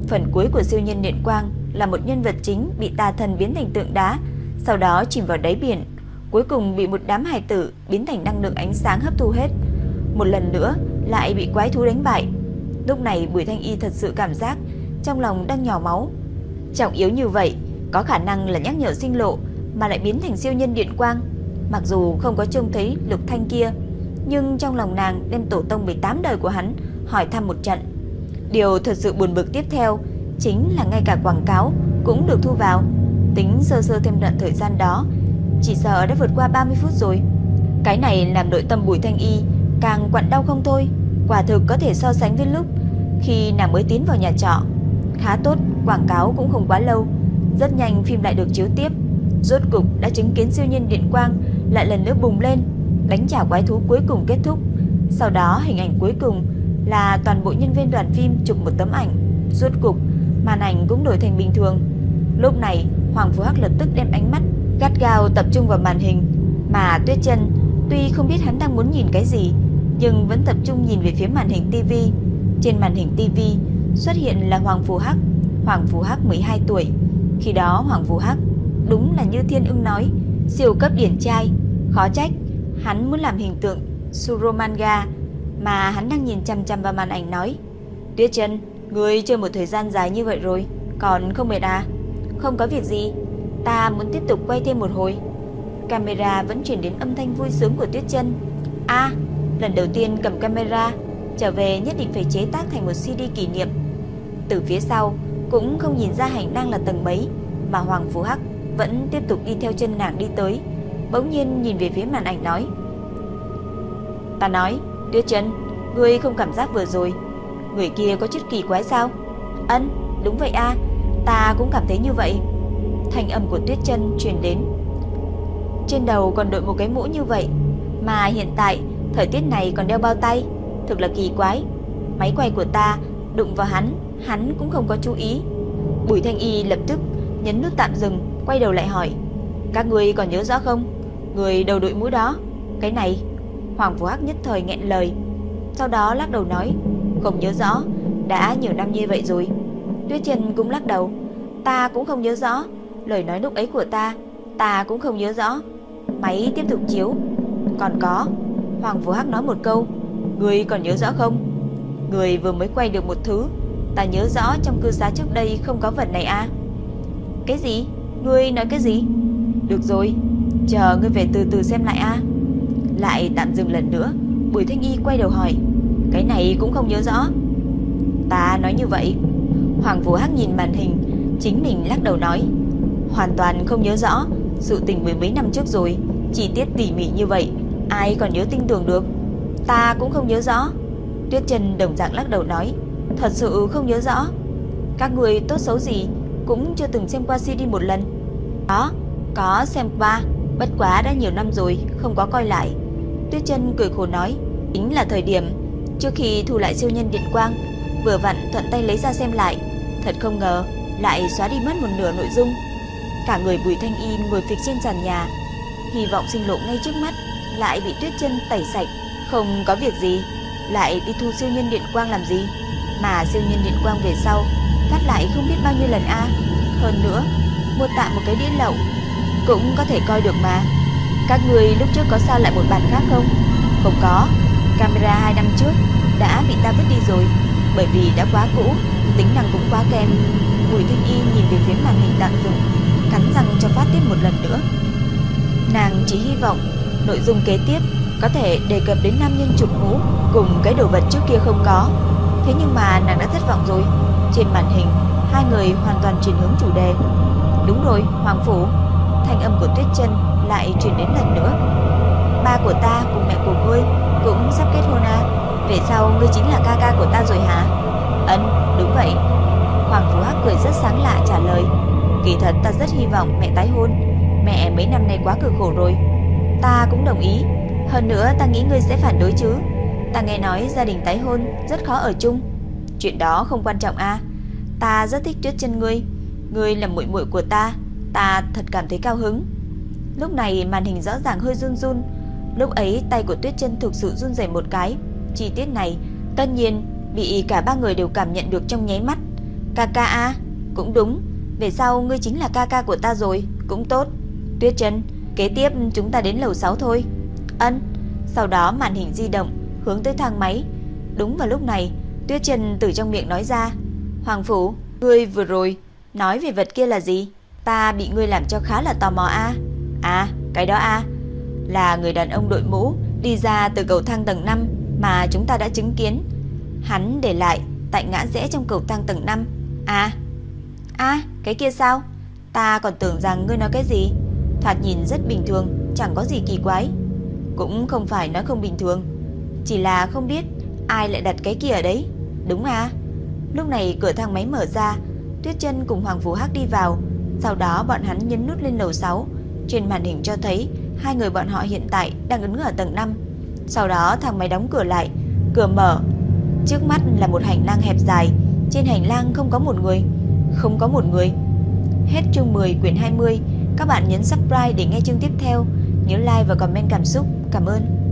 [SPEAKER 2] Phần cuối của siêu nhân điện quang Là một nhân vật chính bị tà thần biến thành tượng đá, Sau đó chìm vào đáy biển, Cuối cùng bị một đám hài tử Biến thành năng lượng ánh sáng hấp thu hết. Một lần nữa, lại bị quái thú đánh bại. Lúc này Bùi Thanh Y thật sự cảm giác Trong lòng đang nhỏ máu. Trọng yếu như vậy, Có khả năng là nhắc nhở sinh lộ Mà lại biến thành siêu nhân điện quang. Mặc dù không có trông thấy lục thanh kia Nhưng trong lòng nàng đem tổ tông 18 đời của hắn Hỏi thăm một trận. Điều thật sự buồn bực tiếp theo Chính là ngay cả quảng cáo Cũng được thu vào. Tính sơ sơ thêm đoạn thời gian đó Chỉ sợ đã vượt qua 30 phút rồi. Cái này làm nội tâm Bùi Thanh Y Càng quặn đau không thôi Quả thực có thể so sánh với lúc Khi nàng mới tiến vào nhà trọ. Khá tốt, quảng cáo cũng không quá lâu Rất nhanh phim lại được chiếu tiếp. Rốt cục đã chứng kiến siêu nhân điện quang lại lần nữa bùng lên Đánh trả quái thú cuối cùng kết thúc Sau đó hình ảnh cuối cùng Là toàn bộ nhân viên đoàn phim chụp một tấm ảnh Rốt cục màn ảnh cũng đổi thành bình thường Lúc này Hoàng Phú Hắc lập tức đem ánh mắt Gắt gao tập trung vào màn hình Mà Tuyết Chân tuy không biết hắn đang muốn nhìn cái gì, nhưng vẫn tập trung nhìn về phía màn hình tivi. Trên màn hình tivi xuất hiện là Hoàng Phù Hắc, Hoàng Phù Hắc 12 tuổi. Khi đó Hoàng Phù Hắc đúng là như Thiên Ưng nói, siêu cấp điển trai, khó trách hắn muốn làm hình tượng Suromanga mà hắn đang nhìn chăm chăm vào màn ảnh nói: "Tuyết Chân, ngươi chơi một thời gian dài như vậy rồi, còn không mệt à?" "Không có việc gì, ta muốn tiếp tục quay thêm một hồi." Camera vẫn chuyển đến âm thanh vui sướng của Tuyết Chân. "A, lần đầu tiên cầm camera, trở về nhất định phải chế tác thành một CD kỷ niệm." Từ phía sau cũng không nhìn ra hành đang là tầng mấy, mà Hoàng Phú Hắc vẫn tiếp tục đi theo chân nàng đi tới, bỗng nhiên nhìn về phía màn ảnh nói: "Ta nói, Tuyết Chân, ngươi không cảm giác vừa rồi người kia có chút kỳ quái sao?" "Ân, đúng vậy a, ta cũng cảm thấy như vậy." Thanh âm của Tuyết Chân truyền đến. Trên đầu còn đội một cái mũ như vậy, mà hiện tại thời tiết này còn đeo bao tay, thực là kỳ quái. Máy quay của ta đụng vào hắn, hắn cũng không có chú ý. Bùi Thanh Y lập tức nhấn nút tạm dừng, quay đầu lại hỏi: "Các ngươi còn nhớ rõ không? Người đầu đội mũ đó?" "Cái này?" Hoàng Vũ Hắc nhất thời nghẹn lời, sau đó lắc đầu nói: "Không nhớ rõ, đã nhiều năm như vậy rồi." Tuyết Trần cũng lắc đầu: "Ta cũng không nhớ rõ, lời nói lúc ấy của ta, ta cũng không nhớ rõ." Máy tiếp tục chiếu. "Còn có." Hoàng Vũ Hắc nói một câu: người còn nhớ rõ không?" Người vừa mới quay được một thứ, ta nhớ rõ trong cư xá trước đây không có vật này à? Cái gì? Ngươi nói cái gì? Được rồi, chờ ngươi về từ từ xem lại a. Lại tạm dừng lần nữa, Bùi Thanh Y quay đầu hỏi, cái này cũng không nhớ rõ. Ta nói như vậy. Hoàng Vũ Hắc nhìn màn hình, chính mình lắc đầu nói, hoàn toàn không nhớ rõ, sự tình mười mấy năm trước rồi, chi tiết tỉ mỉ như vậy, ai còn nhớ tinh tường được? Ta cũng không nhớ rõ. Tuyết Trần đồng dạng lắc đầu nói, thật sự không nhớ rõ. Các người tốt xấu gì cũng chưa từng xem qua CD một lần. Đó, có xem qua, bất quá đã nhiều năm rồi, không có coi lại. Tuyết chân cười khổ nói, chính là thời điểm trước khi thu lại siêu nhân điện quang, vừa vặn thuận tay lấy ra xem lại, thật không ngờ lại xóa đi mất một nửa nội dung. Cả người Bùi Thanh Y ngồi phịch trên sàn nhà, hy vọng sinh lộ ngay trước mắt lại bị Tuyết chân tẩy sạch, không có việc gì, lại đi thu siêu nhân điện quang làm gì? Mà siêu nhân điện quang về sau lại không biết bao nhiêu lần a. Hơn nữa, mua tạm một cái đĩa lậu cũng có thể coi được mà. Các người lúc trước có sao lại một bản khác không? Không có. Camera 2 năm trước đã bị ta vứt đi rồi, bởi vì đã quá cũ, tính năng cũng quá kém. Bùi Thanh Y nhìn về phía màn hình tạm dừng, cắn răng cho phát tiếp một lần nữa. Nàng chỉ hy vọng nội dung kế tiếp có thể đề cập đến nam nhân chụp mũ cùng cái đồ vật trước kia không có. Thế nhưng mà nàng đã thất vọng rồi. Trên màn hình, hai người hoàn toàn chuyển hướng chủ đề. Đúng rồi, Hoàng Phủ. Thanh âm của Tuyết Chân lại chuyển đến lần nữa. Ba của ta cùng mẹ của ngươi cũng sắp kết hôn à? Về sau ngươi chính là ca ca của ta rồi hả? ấn đúng vậy. Hoàng Phủ Hắc cười rất sáng lạ trả lời. Kỳ thật ta rất hy vọng mẹ tái hôn. Mẹ mấy năm nay quá cực khổ rồi. Ta cũng đồng ý. Hơn nữa ta nghĩ ngươi sẽ phản đối chứ. Ta nghe nói gia đình tái hôn rất khó ở chung. Chuyện đó không quan trọng a. Ta rất thích Tuyết Chân ngươi, ngươi là muội muội của ta, ta thật cảm thấy cao hứng. Lúc này màn hình rõ ràng hơi run run, lúc ấy tay của Tuyết Chân thực sự run rẩy một cái. Chi tiết này tất nhiên bị cả ba người đều cảm nhận được trong nháy mắt. kaka a, cũng đúng, về sau ngươi chính là ca ca của ta rồi, cũng tốt. Tuyết Chân, kế tiếp chúng ta đến lầu 6 thôi. Ân. Sau đó màn hình di động hướng tới thang máy. Đúng vào lúc này, Tuyết Trần từ trong miệng nói ra, "Hoàng phủ, ngươi vừa rồi nói về vật kia là gì? Ta bị ngươi làm cho khá là tò mò a." "À, cái đó a, là người đàn ông đội mũ đi ra từ cầu thang tầng 5 mà chúng ta đã chứng kiến. Hắn để lại tại ngã rẽ trong cầu thang tầng 5. À, à, cái kia sao? Ta còn tưởng rằng ngươi nói cái gì? Thoạt nhìn rất bình thường, chẳng có gì kỳ quái." Cũng không phải nói không bình thường Chỉ là không biết ai lại đặt cái kia ở đấy Đúng à Lúc này cửa thang máy mở ra, Tuyết chân cùng Hoàng vũ Hắc đi vào. Sau đó bọn hắn nhấn nút lên lầu 6 Trên màn hình cho thấy Hai người bọn họ hiện tại đang ứng ở tầng 5 Sau đó thang máy đóng cửa lại, Cửa mở. Trước mắt là một hành lang hẹp dài, Trên hành lang không có một người. Không có một người. Hết chương 10 quyển 20 Các bạn nhấn subscribe để nghe chương tiếp theo. Nhớ like và comment cảm xúc. Cảm ơn.